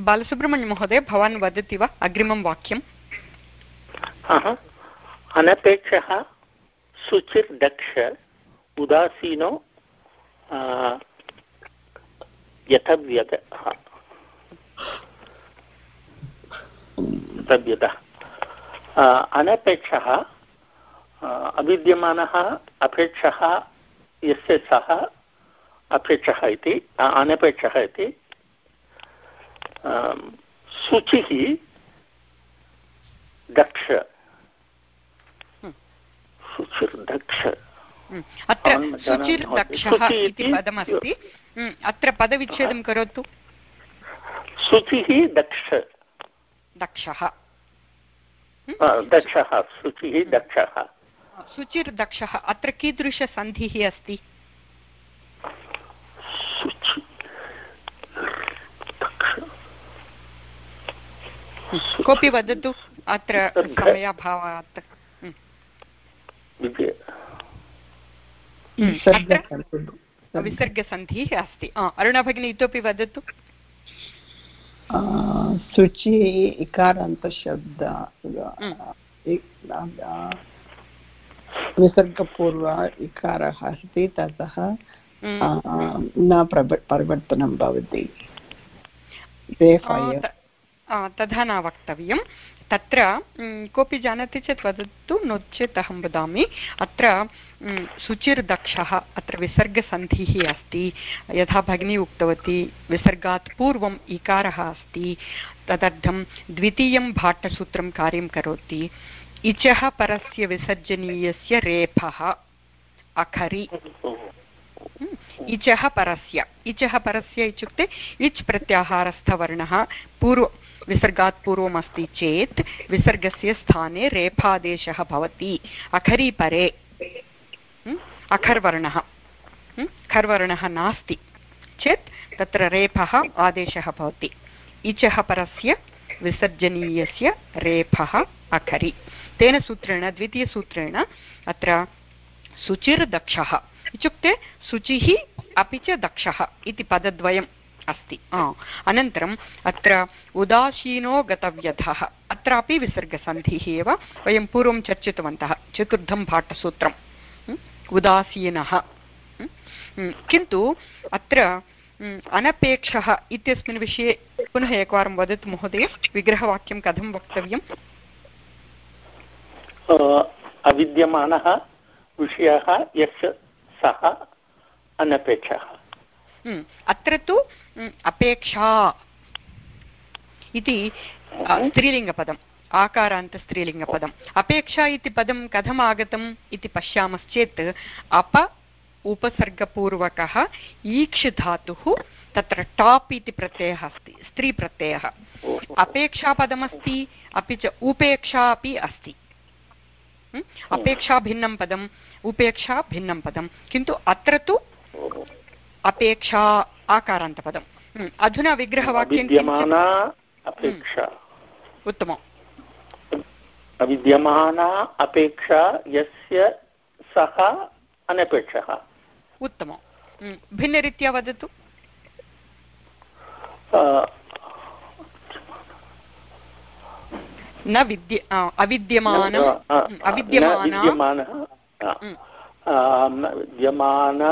बालसुब्रह्मण्यमहोदय भवान् वदति वा अग्रिमं वाक्यम् अनपेक्षः उदासीनो यथव्यतः अनपेक्षः अविद्यमानः अपेक्षः यस्य सः अपेक्षः इति अनपेक्षः इति शुचिः दक्ष। शुचिर्दक्ष अत्र शुचिर्दक्षः इति पदमस्ति। अत्र पदविच्छेदं करोतु। शुचिः दक्ष। दक्षः। दक्षः। शुचिः दक्षः। शुचिर्दक्षः अत्र कीदृशसन्धिः अस्ति? कोऽपि वदतु अत्र समयाभावात् विसर्गसन्धिः अस्ति. अरुणा भगिनी इतोपि वदतु. शुचि इकारान्तशब्द विसर्गपूर्व इकारः अस्ति ततः न परिवर्तनं भवति तथा न वक्तव्यं तत्र कोऽपि जानाति चेत् वदतु नो चेत् अहं वदामि. अत्र शुचिर्दक्षः अत्र विसर्गसन्धिः अस्ति. यथा भगिनी उक्तवती विसर्गात् पूर्वम् इकारः अस्ति. तदर्थं द्वितीयं भाट्टसूत्रं कार्यं करोति. इचः परस्य विसर्जनीयस्य रेफः अखरि. इचः परस्य इचः परस्य इत्युक्ते इच् प्रत्याहारस्थवर्णः पूर्व विसर्गात् पूर्वमस्ति चेत् विसर्गस्य स्थाने रेफादेशः भवति अखरि परे अखर्वर्णः खर्वर्णः नास्ति चेत् तत्र रेफः आदेशः भवति इचः परस्य विसर्जनीयस्य रेफः अखरि तेन सूत्रेण द्वितीयसूत्रेण अत्र शुचिर्दक्षः इत्युक्ते शुचिः अपि च दक्षः इति पदद्वयम् अस्ति। अनन्तरम् अत्र उदासीनो गतव्यथः। अत्रापि विसर्गसन्धिः एव वयं पूर्वं चर्चितवन्तः चतुर्थं भाटसूत्रम् उदासीनः। किन्तु अत्र अनपेक्षः इत्यस्मिन् विषये पुनः एकवारं वदतु महोदय। विग्रहवाक्यं कथं वक्तव्यम्? अविद्यमानः विषयः यस्य सः अनपेक्षः। अत्र तु अपेक्षा इति स्त्रीलिङ्गपदम् आकारान्तस्त्रीलिङ्गपदम्। अपेक्षा इति पदं कथम् आगतम् इति पश्यामश्चेत् अप उपसर्गपूर्वकः ईक्षधातुः तत्र टाप् इति प्रत्ययः अस्ति स्त्रीप्रत्ययः अपेक्षापदमस्ति अपि च उपेक्षा अपि अस्ति। अपेक्षा भिन्नं पदम् उपेक्षा भिन्नं पदं किन्तु अत्र तु अपेक्षा आकारान्तपदम् अधुना विग्रहवाक्यं अपेक्षा उत्तमम् अविद्यमाना अपेक्षा यस्य सः अनपेक्षः उत्तमं भिन्नरीत्या वदतु न विद्य अविद्यमाना विद्यमान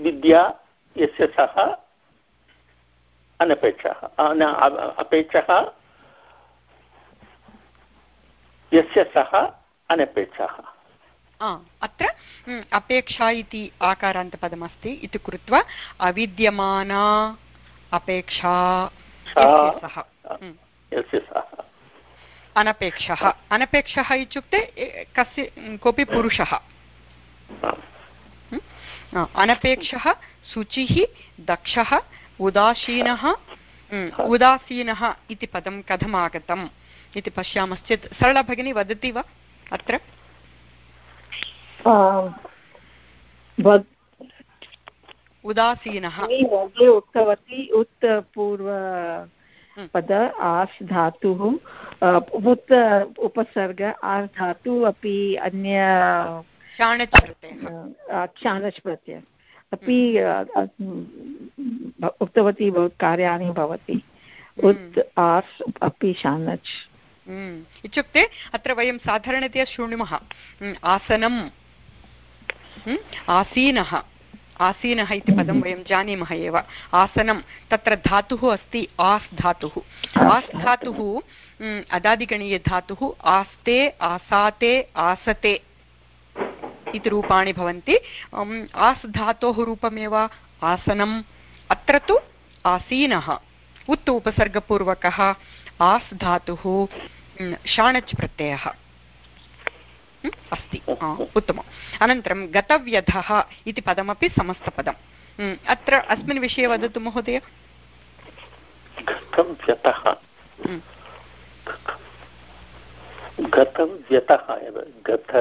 विद्या यस्य सः अनपेक्षः अपेक्षः यस्य सः अनपेक्षः। अत्र अपेक्षा इति आकारान्तपदमस्ति इति कृत्वा अविद्यमाना अपेक्षा यस्य सः। अनपेक्षः। अनपेक्षः इत्युक्ते कस्य कोऽपि पुरुषः। अनपेक्षः शुचिः दक्षः उदासीनः उदासीनः इति पदं कथम् आगतम् इति पश्यामश्चेत्। सरला भगिनी वदति वा अत्र? उदासीनः। उक्तवती उत्पूर्व पद आस् धातुः उत् उपसर्ग आस् धातु अपि अन्य क्षाणच् प्रत्यय अपि उक्तवती कार्याणि भवति। उत् आस् अपि शानच् इत्युक्ते अत्र वयं साधारणतया शृणुमः। आसनम्। आसीनः। आसीनः इति पदं वयं जानीमः एव। आसनं तत्र धातुः अस्ति, आस् धातुः। आस् धातुः अदादिगणीयधातुः, आस्ते, आसाते, आसते इति रूपाणि भवन्ति। आस् धातोः रूपमेव आसनम्। अत्र तु आसीनः। उत् उपसर्गपूर्वकः आस् धातुः शाणच् प्रत्ययः। अस्ति। उत्तमम्। अनन्तरं गतव्यधः इति पदमपि समस्तपदम्। अत्र अस्मिन् विषये वदतु महोदय। गतव्यतः। गतव्यतः एव। गत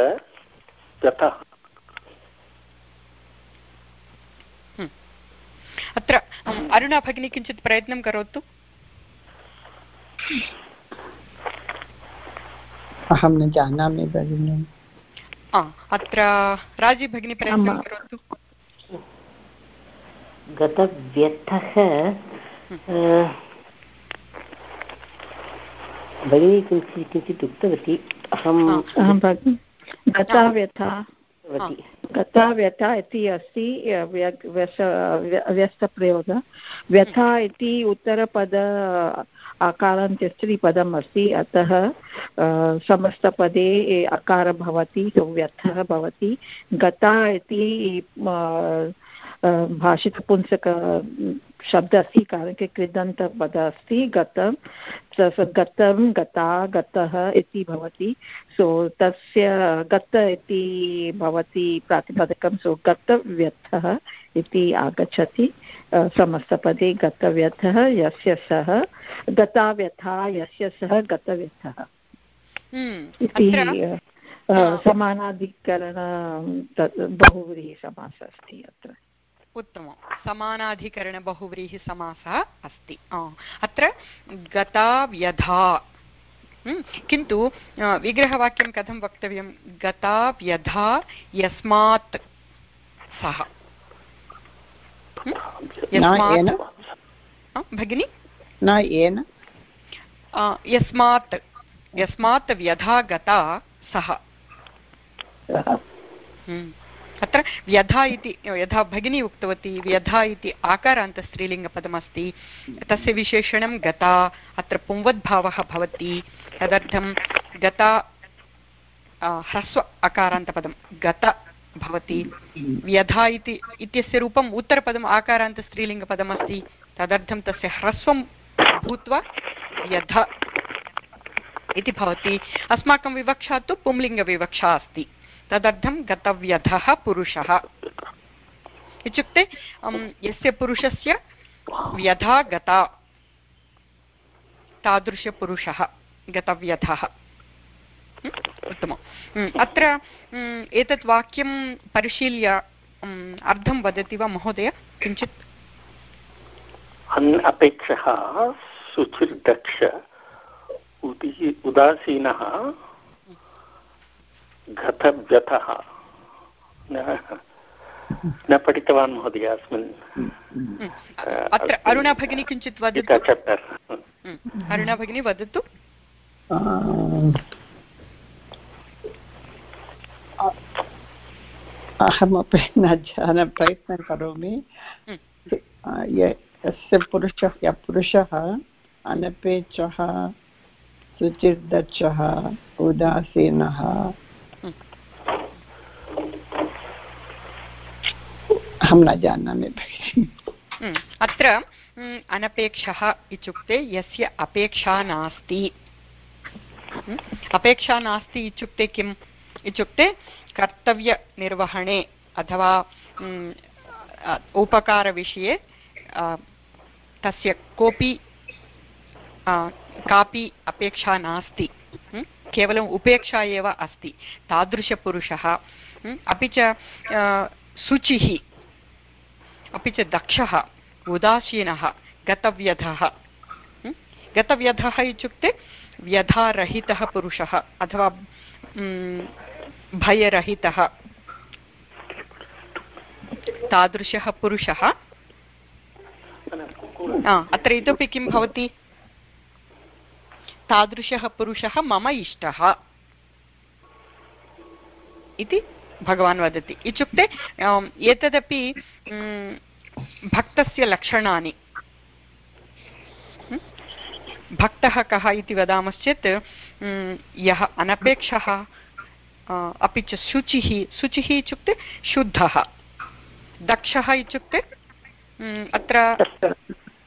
गतः अत्र अरुणा भगिनी किञ्चित् प्रयत्नं करोतु। अहं न जानामि भगिनि। अत्र राज़ी भगिनी प्रयत्नं करोतु। गतव्यर्थः भगिनी किञ्चित् किञ्चित् उक्तवती। अहं गताव्यथा। गताव्यथा इति अस्ति व्यस्तप्रयोगः। व्यथा इति उत्तरपद आकारान्त्य स्त्रीपदम् अस्ति। अतः समस्तपदे अकार भवति व्यर्थः भवति। गता इति भाषितपुंसक शब्द अस्ति कारण के कृदन्तपद अस्ति गतं गतं गता गतः इति भवति। सो तस्य गत इति भवति प्रातिपदिकं सो गतव्यर्थः इति आगच्छति। समस्तपदे गतव्यर्थः यस्य सः गताव्यथा यस्य सः गतव्यर्थः। हम्म, इति समानाधिकरण अस्ति अत्र। उत्तमं। समानाधिकरणबहुव्रीहिसमासः अस्ति। अत्र गता व्यधा। किन्तु विग्रहवाक्यं कथं वक्तव्यं? गता व्यधा यस्मात् सः। भगिनि? न येन? यस्मात् यस्मात् व्यधा गता सः। अत्र व्यधा इति यथा भगिनी उक्तवती व्यधा इति आकारान्तस्त्रीलिङ्गपदमस्ति तस्य विशेषणं गता, अत्र पुंवद्भावः भवति। तदर्थं गता ह्रस्व अकारान्तपदं गत भवति। व्यधा इति, इत्यस्य रूपम् उत्तरपदम् आकारान्तस्त्रीलिङ्गपदमस्ति तदर्थं तस्य ह्रस्वं भूत्वा व्यध इति भवति। अस्माकं विवक्षा तु पुंलिङ्गविवक्षा अस्ति। तदर्थं गतव्यधः पुरुषः। इत्युक्ते यस्य पुरुषस्य व्यथा गता, तादृशपुरुषः गतव्यथः। उत्तमम्। अत्र एतत् वाक्यं परिशील्य अर्थं वदति वा महोदय? किञ्चित्? अपेक्षः सुचिर्दक्ष उदासीनः घतव्यथः न पठितवान् महोदय अस्मिन्। अत्र अरुणा भगिनी किञ्चित् वदतु। अरुणा भगिनी वदतु। अहमपि न जान प्रयत्नं करोमि। य- यस्य पुरुषः यः पुरुषः अनपेक्षः शुचिर्दक्षः उदासीनः अहं न जानामि हम्म। अत्र हम्म, अनपेक्षः इत्युक्ते यस्य अपेक्षा नास्ति हम्म। अपेक्षा नास्ति इत्युक्ते किम् इत्युक्ते कर्तव्यनिर्वहणे अथवा उपकारविषये तस्य कोऽपि कापि अपेक्षा नास्ति? केवलम् उपेक्षा एव अस्ति तादृशपुरुषः? अपि च शुचिः अपि च दक्षः, उदासीनः, गतव्यधः? गतव्यधः इत्युक्ते व्यधारहितः पुरुषः अथवा भयरहितः, तादृशः पुरुषः। अत्र इतोपि किं भवति? तादृशः पुरुषः मम इष्टः। इति भगवान् वदति। इत्युक्ते एतदपि भक्तस्य लक्षणानि? भक्तः कः इति वदामश्चेत् यः अनपेक्षः अपि च शुचिः शुचिः इत्युक्ते शुद्धः। दक्षः इत्युक्ते अत्र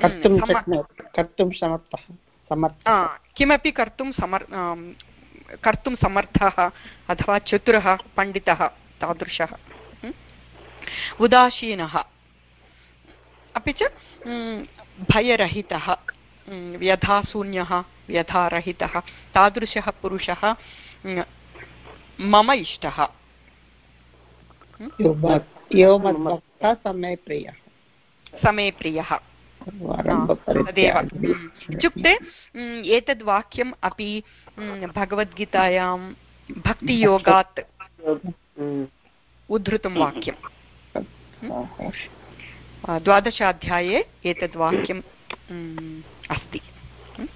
कर्तुं सम- समर्थः समर्थः। किमपि कर्तुं समर् कर्तुं समर्थः अथवा चतुरः पण्डितः। तादृशः। हम्म? उदासीनः। अपि च हम्म, भयरहितः हम्म, व्यधाशून्यः व्यधारहितः तादृशः पुरुषः मम इष्टः। समे प्रियः। तदेव। इत्युक्ते एतद् वाक्यम् अपि भगवद्गीतायां भक्तियोगात् उद्धृतं वाक्यम् अ, द्वादशाध्याये एतद् वाक्यं हम्म, अस्ति हम्म,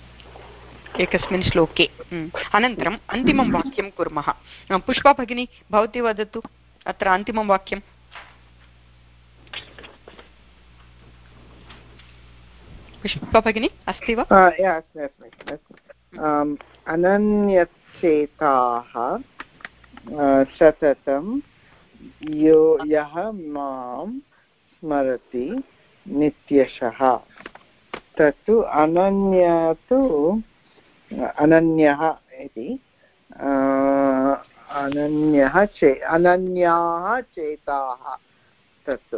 एकस्मिन् श्लोके हम्म। अनन्तरम् अन्तिमं वाक्यं कुर्मः अ, पुष्पा भगिनी भवती वदतु अत्र अन्तिमं वाक्यं पुष्पा भगिनी अस्ति वा अनन्यचेताः सततं यो, यः माँ स्मरति नित्यशः। तत्तु अनन्य तु, अनन्यः इति। अनन्यः चे, अनन्याः चेताः। तत्तु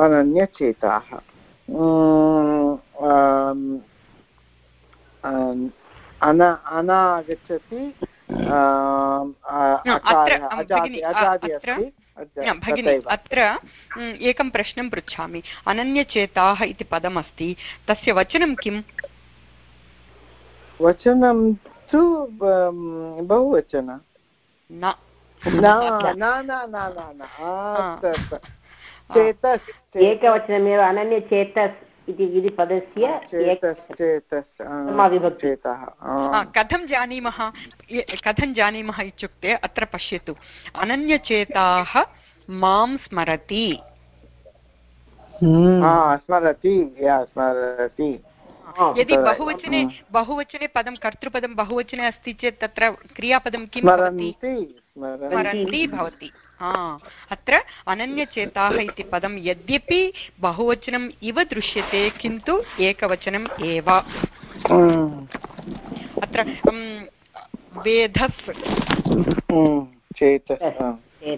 अनन्यचेताः। अन, अनागच्छति भगिनि अत्र एकं प्रश्नं पृच्छामि अनन्यचेताः इति पदमस्ति तस्य वचनं किम् वचनं तु बहुवचन न एकवचनमेव अनन्यचेतस् इति इति पदस्य चेतस् चेतस् आ, समाविभक्ति। चेतः आ, आ. कथं जानीमः? ये- कथं जानीमः इत्युक्ते अत्र पश्यतु। अनन्यचेताः माँ स्मरति। स्मरति स्मरति। यदि बहुवचने बहुवचने पदं कर्तृपदं बहुवचने अस्ति चेत् तत्र क्रियापदं किं भवति? स्मरन्ति भवति। हा अत्र अनन्यचेताः इति पदं यद्यपि बहुवचनम् इव दृश्यते किन्तु एकवचनम् एव Mm. अत्र वेधस्.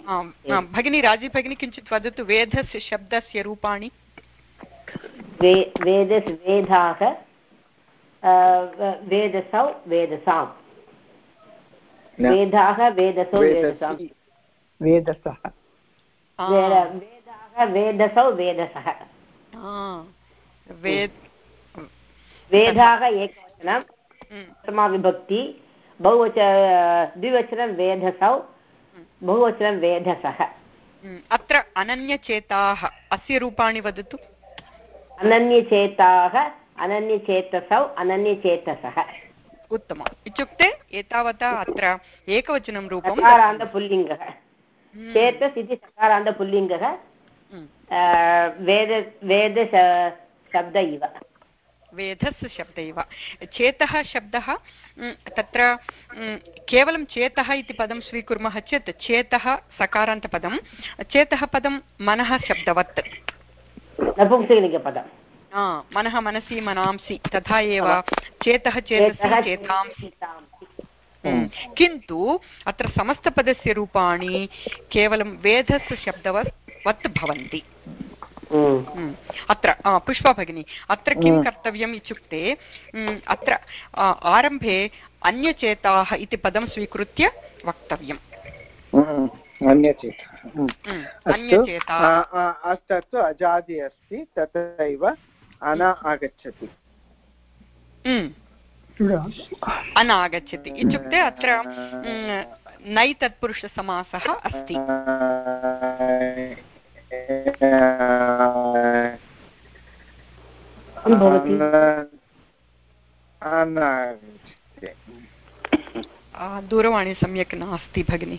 आम्, आम्, भगिनी राज़ी भगिनी किञ्चित् वदतु वेधस् शब्दस्य रूपाणि वेदस् वेदाः वेदसौ. वेदाः वेदसौ वेदसाम् वेदसि. वेद- वेदाः वेदसौ वेदसः। वेदाः एकवचनं प्रथमाविभक्ति बहुवच द्विवचनं वेधसौ बहुवचनं वेधसः हम्म, अत्र अनन्यचेताः अस्य रूपाणि वदतु। अनन्यचेताः अनन्यचेतसौ अनन्यचेतसः। उत्तमम्। इत्युक्ते एतावता अत्र एकवचनं रूपं हम्म, चेतस् इति सकारान्तपुल्लिङ्गः वेद वेद शब्द इव वेधस् शब्द इव चेतः शब्दः तत्र केवलं चेतः इति पदं स्वीकुर्मः चेत् चेतः सकारान्तपदं चेतः पदं मनः शब्दवत् मनः मनसि मनांसि तथा एव चेतः चेतसि चेतांसि किन्तु अत्र समस्तपदस्य रूपाणि केवलं वेधस् शब्दवत् वत् भवन्ति। म्, अत्र पुष्पा भगिनी अत्र किं हम्म। कर्तव्यम् इत्युक्ते अत्र आरम्भे अन्यचेताः इति पदं स्वीकृत्य वक्तव्यम्। हम्म, अन्यचेतः। हम्म। अजादि अस्ति तथैव अन आगच्छति। अनागच्छति। इत्युक्ते अत्र नै तत्पुरुषसमासः अस्ति। दूरवाणी सम्यक् नास्ति भगिनि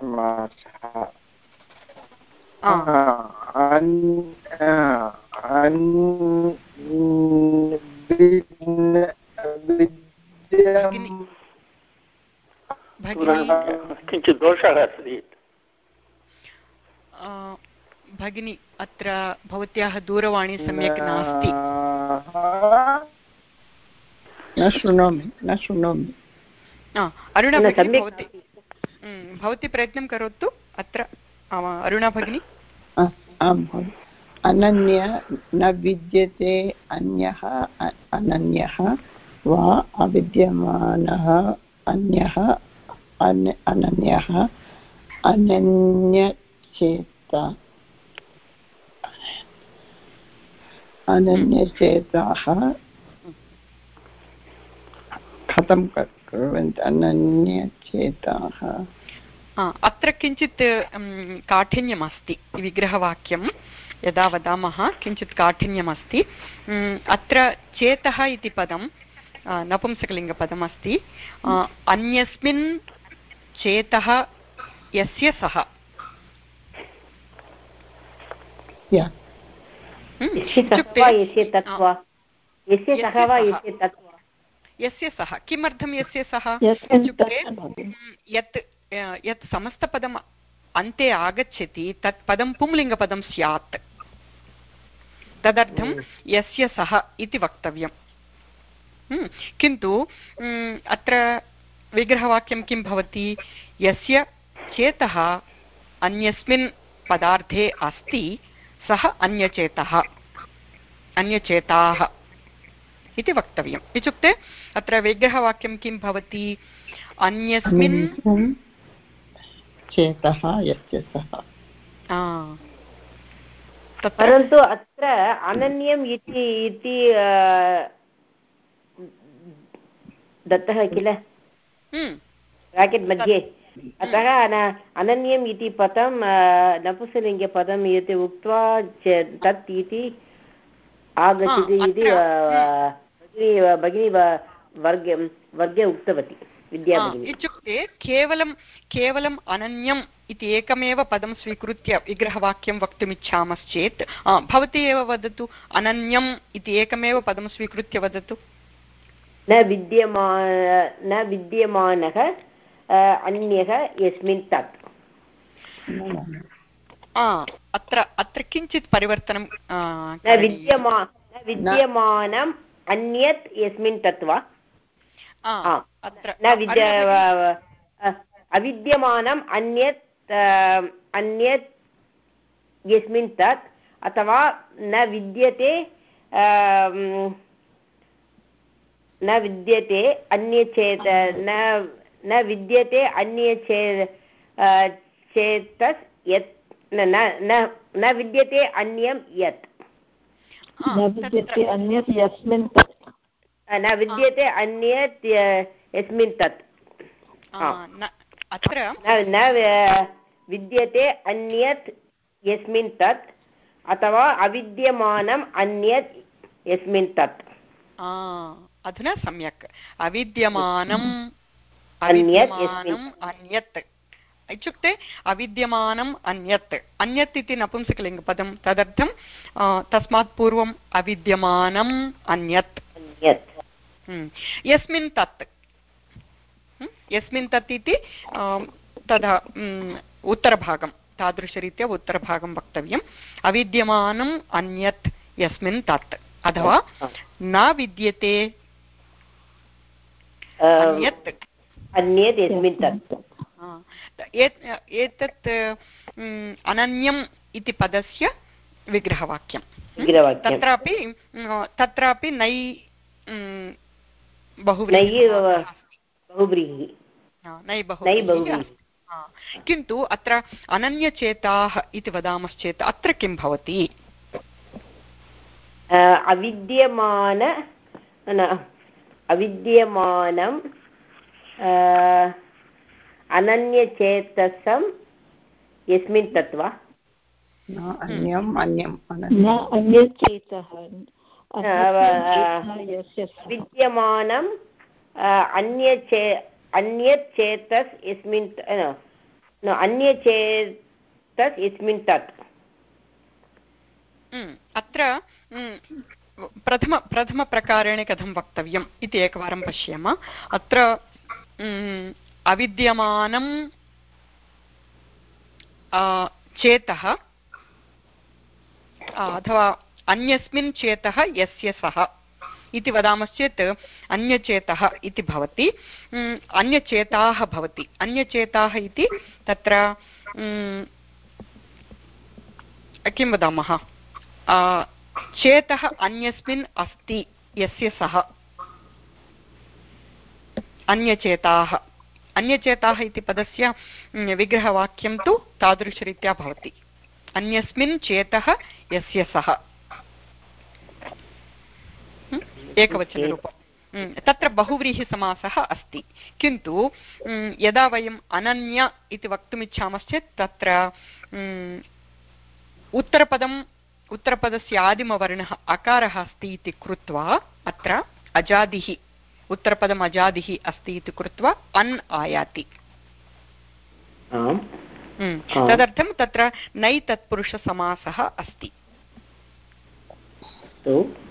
समासः आ, अन्- अन्- विद्न- विद्यम्- भगिनी किञ्चित् दोषः अस्ति। भगिनी अत्र भवत्याः दूरवाणी सम्यक् नास्ति। न शृणोमि न शृणोमि। अरुणा भगिनी भवती प्रयत्नं करोतु अत्र अरुणा भगिनी। आं भगिनि। अनन्य न विद्यते अन्यः अनन्यः वा अविद्यमानः अन्यः अन, अनन्यः अनन्यचेत अनन्यचेताः कथं कुर्वन्ति अनन्यचेताः अत्र किञ्चित् काठिन्यमस्ति विग्रहवाक्यं यदा वदामः किञ्चित् काठिन्यमस्ति. अत्र चेतः इति पदं आ, नपुंसकलिङ्गपदमस्ति. अन्यस्मिन् चेतः यस्य सः? यस्य सः किमर्थं यस्य सः? इत्युक्ते यत् यत् समस्तपदम् अन्ते आगच्छति तत् पदं पुंलिङ्गपदं स्यात् तदर्थं यस्य सः इति वक्तव्यम् हम्म, किन्तु अत्र विग्रहवाक्यं किं भवति यस्य चेतः अन्यस्मिन् पदार्थे अस्ति सः अन्यचेतः अन्यचेताः इति वक्तव्यम् इत्युक्ते अत्र विग्रहवाक्यं किं भवति अन्यस्मिन् चेतः यस्य सः परन्तु अत्र अनन्यम् इति इति दत्तः किल? हम्म, ब्राकेट् मध्ये। अतः अन- अनन्यम् इति पदं नपुंसलिङ्गपदम् इति उक्त्वा च- तत् इति आगच्छति इति भगिनी भगिनी वर्गे वर्गे उक्तवती। इत्युक्ते केवलं केवलम् अनन्यम् इति एकमेव पदं स्वीकृत्य विग्रहवाक्यं वक्तुमिच्छामश्चेत् भवती एव वदतु अनन्यम् इति एकमेव पदं स्वीकृत्य वदतु। न विद्यमा न विद्यमानः अन्यः यस्मिन् तत्। अत्र अत्र किञ्चित् परिवर्तनं आ, न विद्यमा विद्यमानम् अन्यत् यस्मिन् तत् वा? अत्र न विद्य अ, अविद्यमानम् अन्यत् अन्यत् यस्मिन् तत् अथवा न विद्यते न विद्यते अन्यचेत न न विद्यते अन्यचे अ, चेतस् यत् न न- न न विद्यते अन्यं यत्। न विद्यते अन्यत् यस्मिन् न विद्यते अन्यत् यस्मिन् तत्। अत्र न न विद्यते अन्यत् यस्मिन् तत् अथवा अविद्यमानम् अन्यत् यस्मिन् तत्। अधुना सम्यक्। अविद्यमानम् अन्यत् अन्यत्। इत्युक्ते अविद्यमानम् अन्यत्। अन्यत् इति नपुंसकलिङ्गपदं। तदर्थं तस्मात् पूर्वम् अविद्यमानम् अन्यत्। हम्म, यस्मिन् तत्। यस्मिन् तत् इति तदा उत्तरभागं तादृशरीत्या उत्तरभागं वक्तव्यम्। अविद्यमानम् अन्यत् यस्मिन् तत् अथवा न विद्यते अन्यत्। अन्यत् यस्मिन् तत्। एतत् अनन्यम् इति पदस्य विग्रहवाक्यं तत्रापि तत्रापि नै नै बहुव्रीहि। नै बहुव्रीहि। हा, किन्तु अत्र अनन्यचेताः इति वदामश्चेत् अत्र किं भवति? अविद्यमान न, अविद्यमानं अ, अनन्यचेतसं यस्मिन् तत् अन्यम् अन्यम् अन्यचेतः। विद्यमानं अन्यचे अन्यत् चेतस् यस्मिन् त- न, न, अन्यचेतस् यस्मिन् तत् हम्म, अत्र हम्म, प्रथम प्रथमप्रकारेण कथं वक्तव्यम् इति एकवारं पश्येम अत्र हम्म, अविद्यमानं आ, चेतः आ, अथवा अन्यस्मिन् चेतः यस्य सः इति वदामश्चेत् अन्यचेतः इति भवति। हम्म, अन्यचेताः भवति। अन्यचेताः इति तत्र हम्म, किं वदामः? आ, चेतः अन्यस्मिन् अस्ति यस्य सः। अन्यचेताः। अन्यचेताः इति पदस्य म्, विग्रहवाक्यं तु तादृशरीत्या भवति। अन्यस्मिन् चेतः यस्य सः। म्, तत्र बहुव्रीहिसमासः अस्ति। किन्तु यदा वयम् अनन्य इति वक्तुमिच्छामश्चेत् तत्र उत्तरपदम् उत्तरपदस्य आदिमवर्णः अकारः अस्ति इति कृत्वा अत्र अजादिः उत्तरपदम् अजादिः अस्ति इति कृत्वा अन् आयाति। तदर्थं तत्र नै तत्पुरुषसमासः अस्ति। हम्म,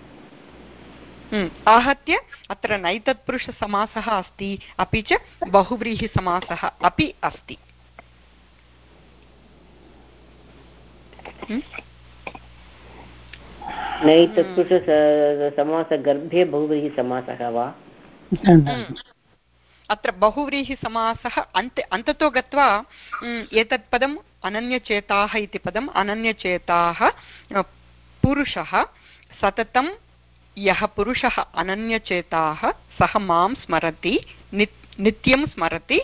आहत्य अत्र नैतत्पुरुषसमासः अस्ति अपि च बहुव्रीहिसमासः अपि अस्ति। हम्म, नै तत्पुरुष समासगर्भे वा? हम्म। अत्र बहुव्रीहिसमासः अन्ते अन्ततो गत्वा हम्म, एतत् पदम् अनन्यचेताः इति पदम् अनन्यचेताः पुरुषः सततं यः पुरुषः अनन्यचेताः सः माँ स्मरति नित् नित्यं स्मरति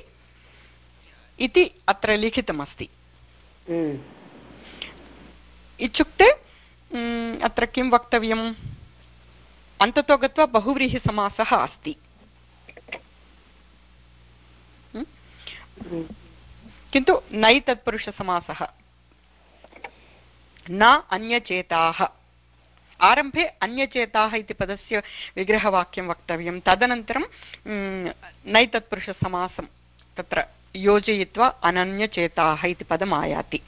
इति अत्र लिखितमस्ति। हम्म। इत्युक्ते अत्र किं वक्तव्यम्? अन्ततो गत्वा बहुव्रीहिसमासः अस्ति। किन्तु नै तत्पुरुषसमासः। न अन्यचेताः। आरम्भे अन्यचेताः इति पदस्य विग्रहवाक्यं वक्तव्यं। तदनन्तरं म्, नै तत्पुरुषसमासं तत्र योजयित्वा अनन्यचेताः इति पदम् आयाति।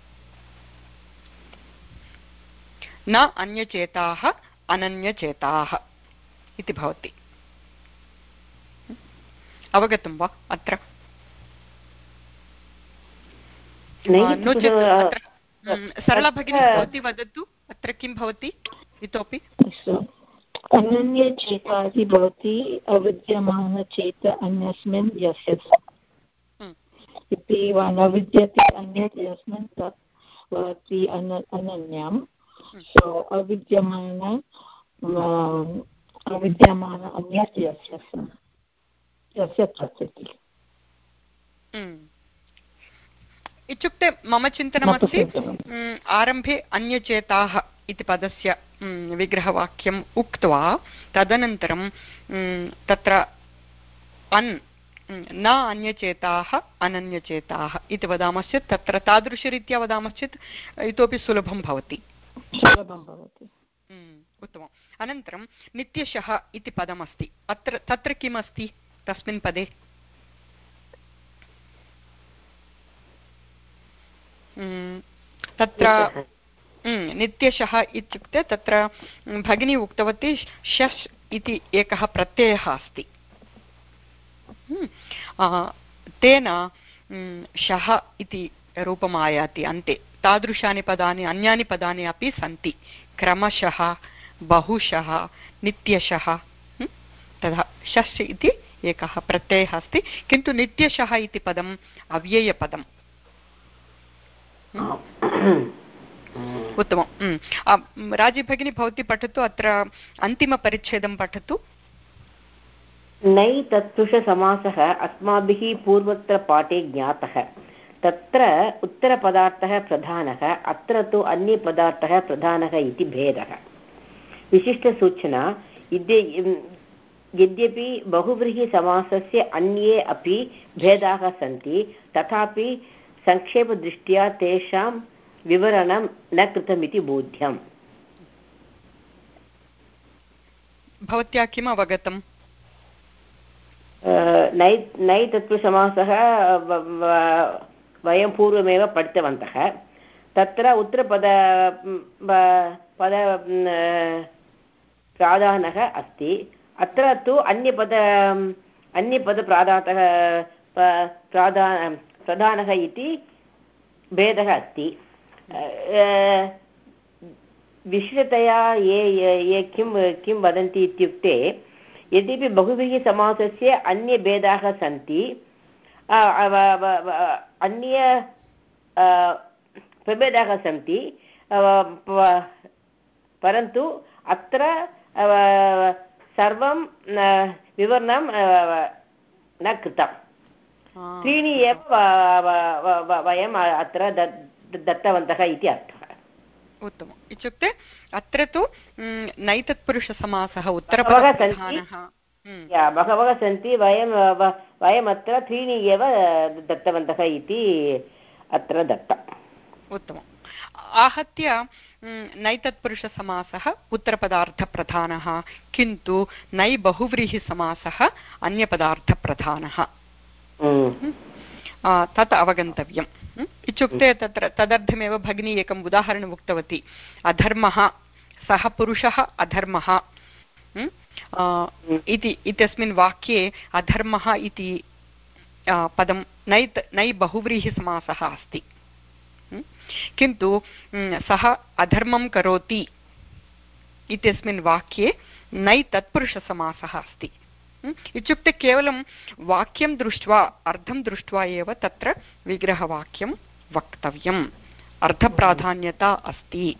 न अन्यचेताः अनन्यचेताः इति भवति। अवगतं वा अत्र? नै नो चेत् तत्पुरुष- अत्र म्, सरला भगिनी अत्र- भवती वदतु। अत्र किं भवति इतोपि? अनन्यचेतादि भवति अविद्यमानचेत अन्यस्मिन् यस्य हम्म। इति वा न विद्यते अन्यत् यस्मिन् तत् भवति अन अनन्यं सो अविद्यमान अविद्यमान अन्यत् यस्य यस्य तत् इति. इत्युक्ते मम चिन्तनमस्ति आरम्भे अन्यचेताः इति पदस्य विग्रहवाक्यम् उक्त्वा तदनन्तरं तत्र अन् न अन्यचेताः अनन्यचेताः इति वदामश्चेत् तत्र तादृशरीत्या वदामश्चेत् इतोपि सुलभं भवति। सुलभं भवति। उत्तमम्। अनन्तरं नित्यशः इति पदमस्ति। अत्र तत्र किम् अस्ति तस्मिन् पदे। तत्र नित्यशः इत्युक्ते तत्र भगिनी उक्तवती शश् इति एकः प्रत्ययः अस्ति तेन शः इति रूपम् आयाति अन्ते तादृशानि पदानि अन्यानि पदानि अपि सन्ति क्रमशः बहुशः नित्यशः तथा शश् इति एकः प्रत्ययः अस्ति किन्तु नित्यशः इति पदम् अव्ययपदम् (coughs) उत्तमं राज़ी भगिनी, भवती पठतु, अत्र अन्तिमपरिच्छेदं पठतु. नै तत्पुरुषसमासः अस्माभिः पूर्वोत्तरपाठे ज्ञातः। तत्र उत्तरपदार्थः प्रधानः, अत्र तु अन्यपदार्थः प्रधानः इति भेदः। विशिष्टसूचना यद्यपि बहुव्रीहिसमासस्य अन्ये अपि भेदाः सन्ति, तथापि सङ्क्षेपदृष्ट्या तेषां विवरणं न कृतमिति बोध्यम्। भवत्या किम् अवगतम्? नै नै तत्पुरुषमासः वयं पूर्वमेव पठितवन्तः। तत्र उत्तरपद पद प्राधानः अस्ति। अत्र तु अन्यपद अन्यपदप्राधातः प्राधान प्रधानः इति भेदः अस्ति। विशेषतया ये ये किं किं वदन्ति इत्युक्ते, यद्यपि बहुभिः समासस्य अन्यभेदाः सन्ति अन्य प्रभेदाः सन्ति परन्तु अत्र सर्वं विवरणं न कृतं त्रीणि एव वयम् अत्र दत्तवन्तः इति अर्थः। उत्तमम्। इत्युक्ते अत्र तु नैतत्पुरुषसमासः उत्तरपदः बहवः सन्ति वयं वयम् अत्र त्रीणि एव दत्तवन्तः इति अत्र दत्तम् उत्तमम्। आहत्य नैतत्पुरुषसमासः उत्तरपदार्थप्रधानः। किन्तु नै बहुव्रीहिसमासः अन्यपदार्थप्रधानः। तत् अवगन्तव्यम्. इत्युक्ते तत्र तदर्थमेव भगिनी एकम् उदाहरणम् उक्तवती. अधर्मः सः पुरुषः अधर्मः. इति इत्यस्मिन् वाक्ये अधर्मः इति पदं नै नै बहुव्रीहिसमासः अस्ति. किन्तु सः अधर्मं करोति इत्यस्मिन् वाक्ये नै तत्पुरुषसमासः अस्ति. इत्युक्ते केवलं वाक्यं दृष्ट्वा अर्थं दृष्ट्वा एव तत्र विग्रहवाक्यं वक्तव्यम्। अर्थप्राधान्यता अस्ति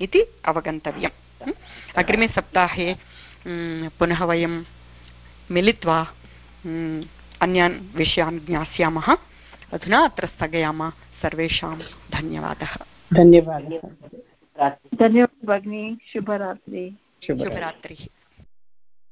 इति अवगन्तव्यम्। अग्रिमे सप्ताहे पुनः वयं मिलित्वा अन्यान् विषयान् ज्ञास्यामः। अधुना अत्र स्थगयामः। सर्वेषां धन्यवादः। धन्यवादः। धन्यवादः। भगिनी। शुभरात्रि। शुभरात्रिः।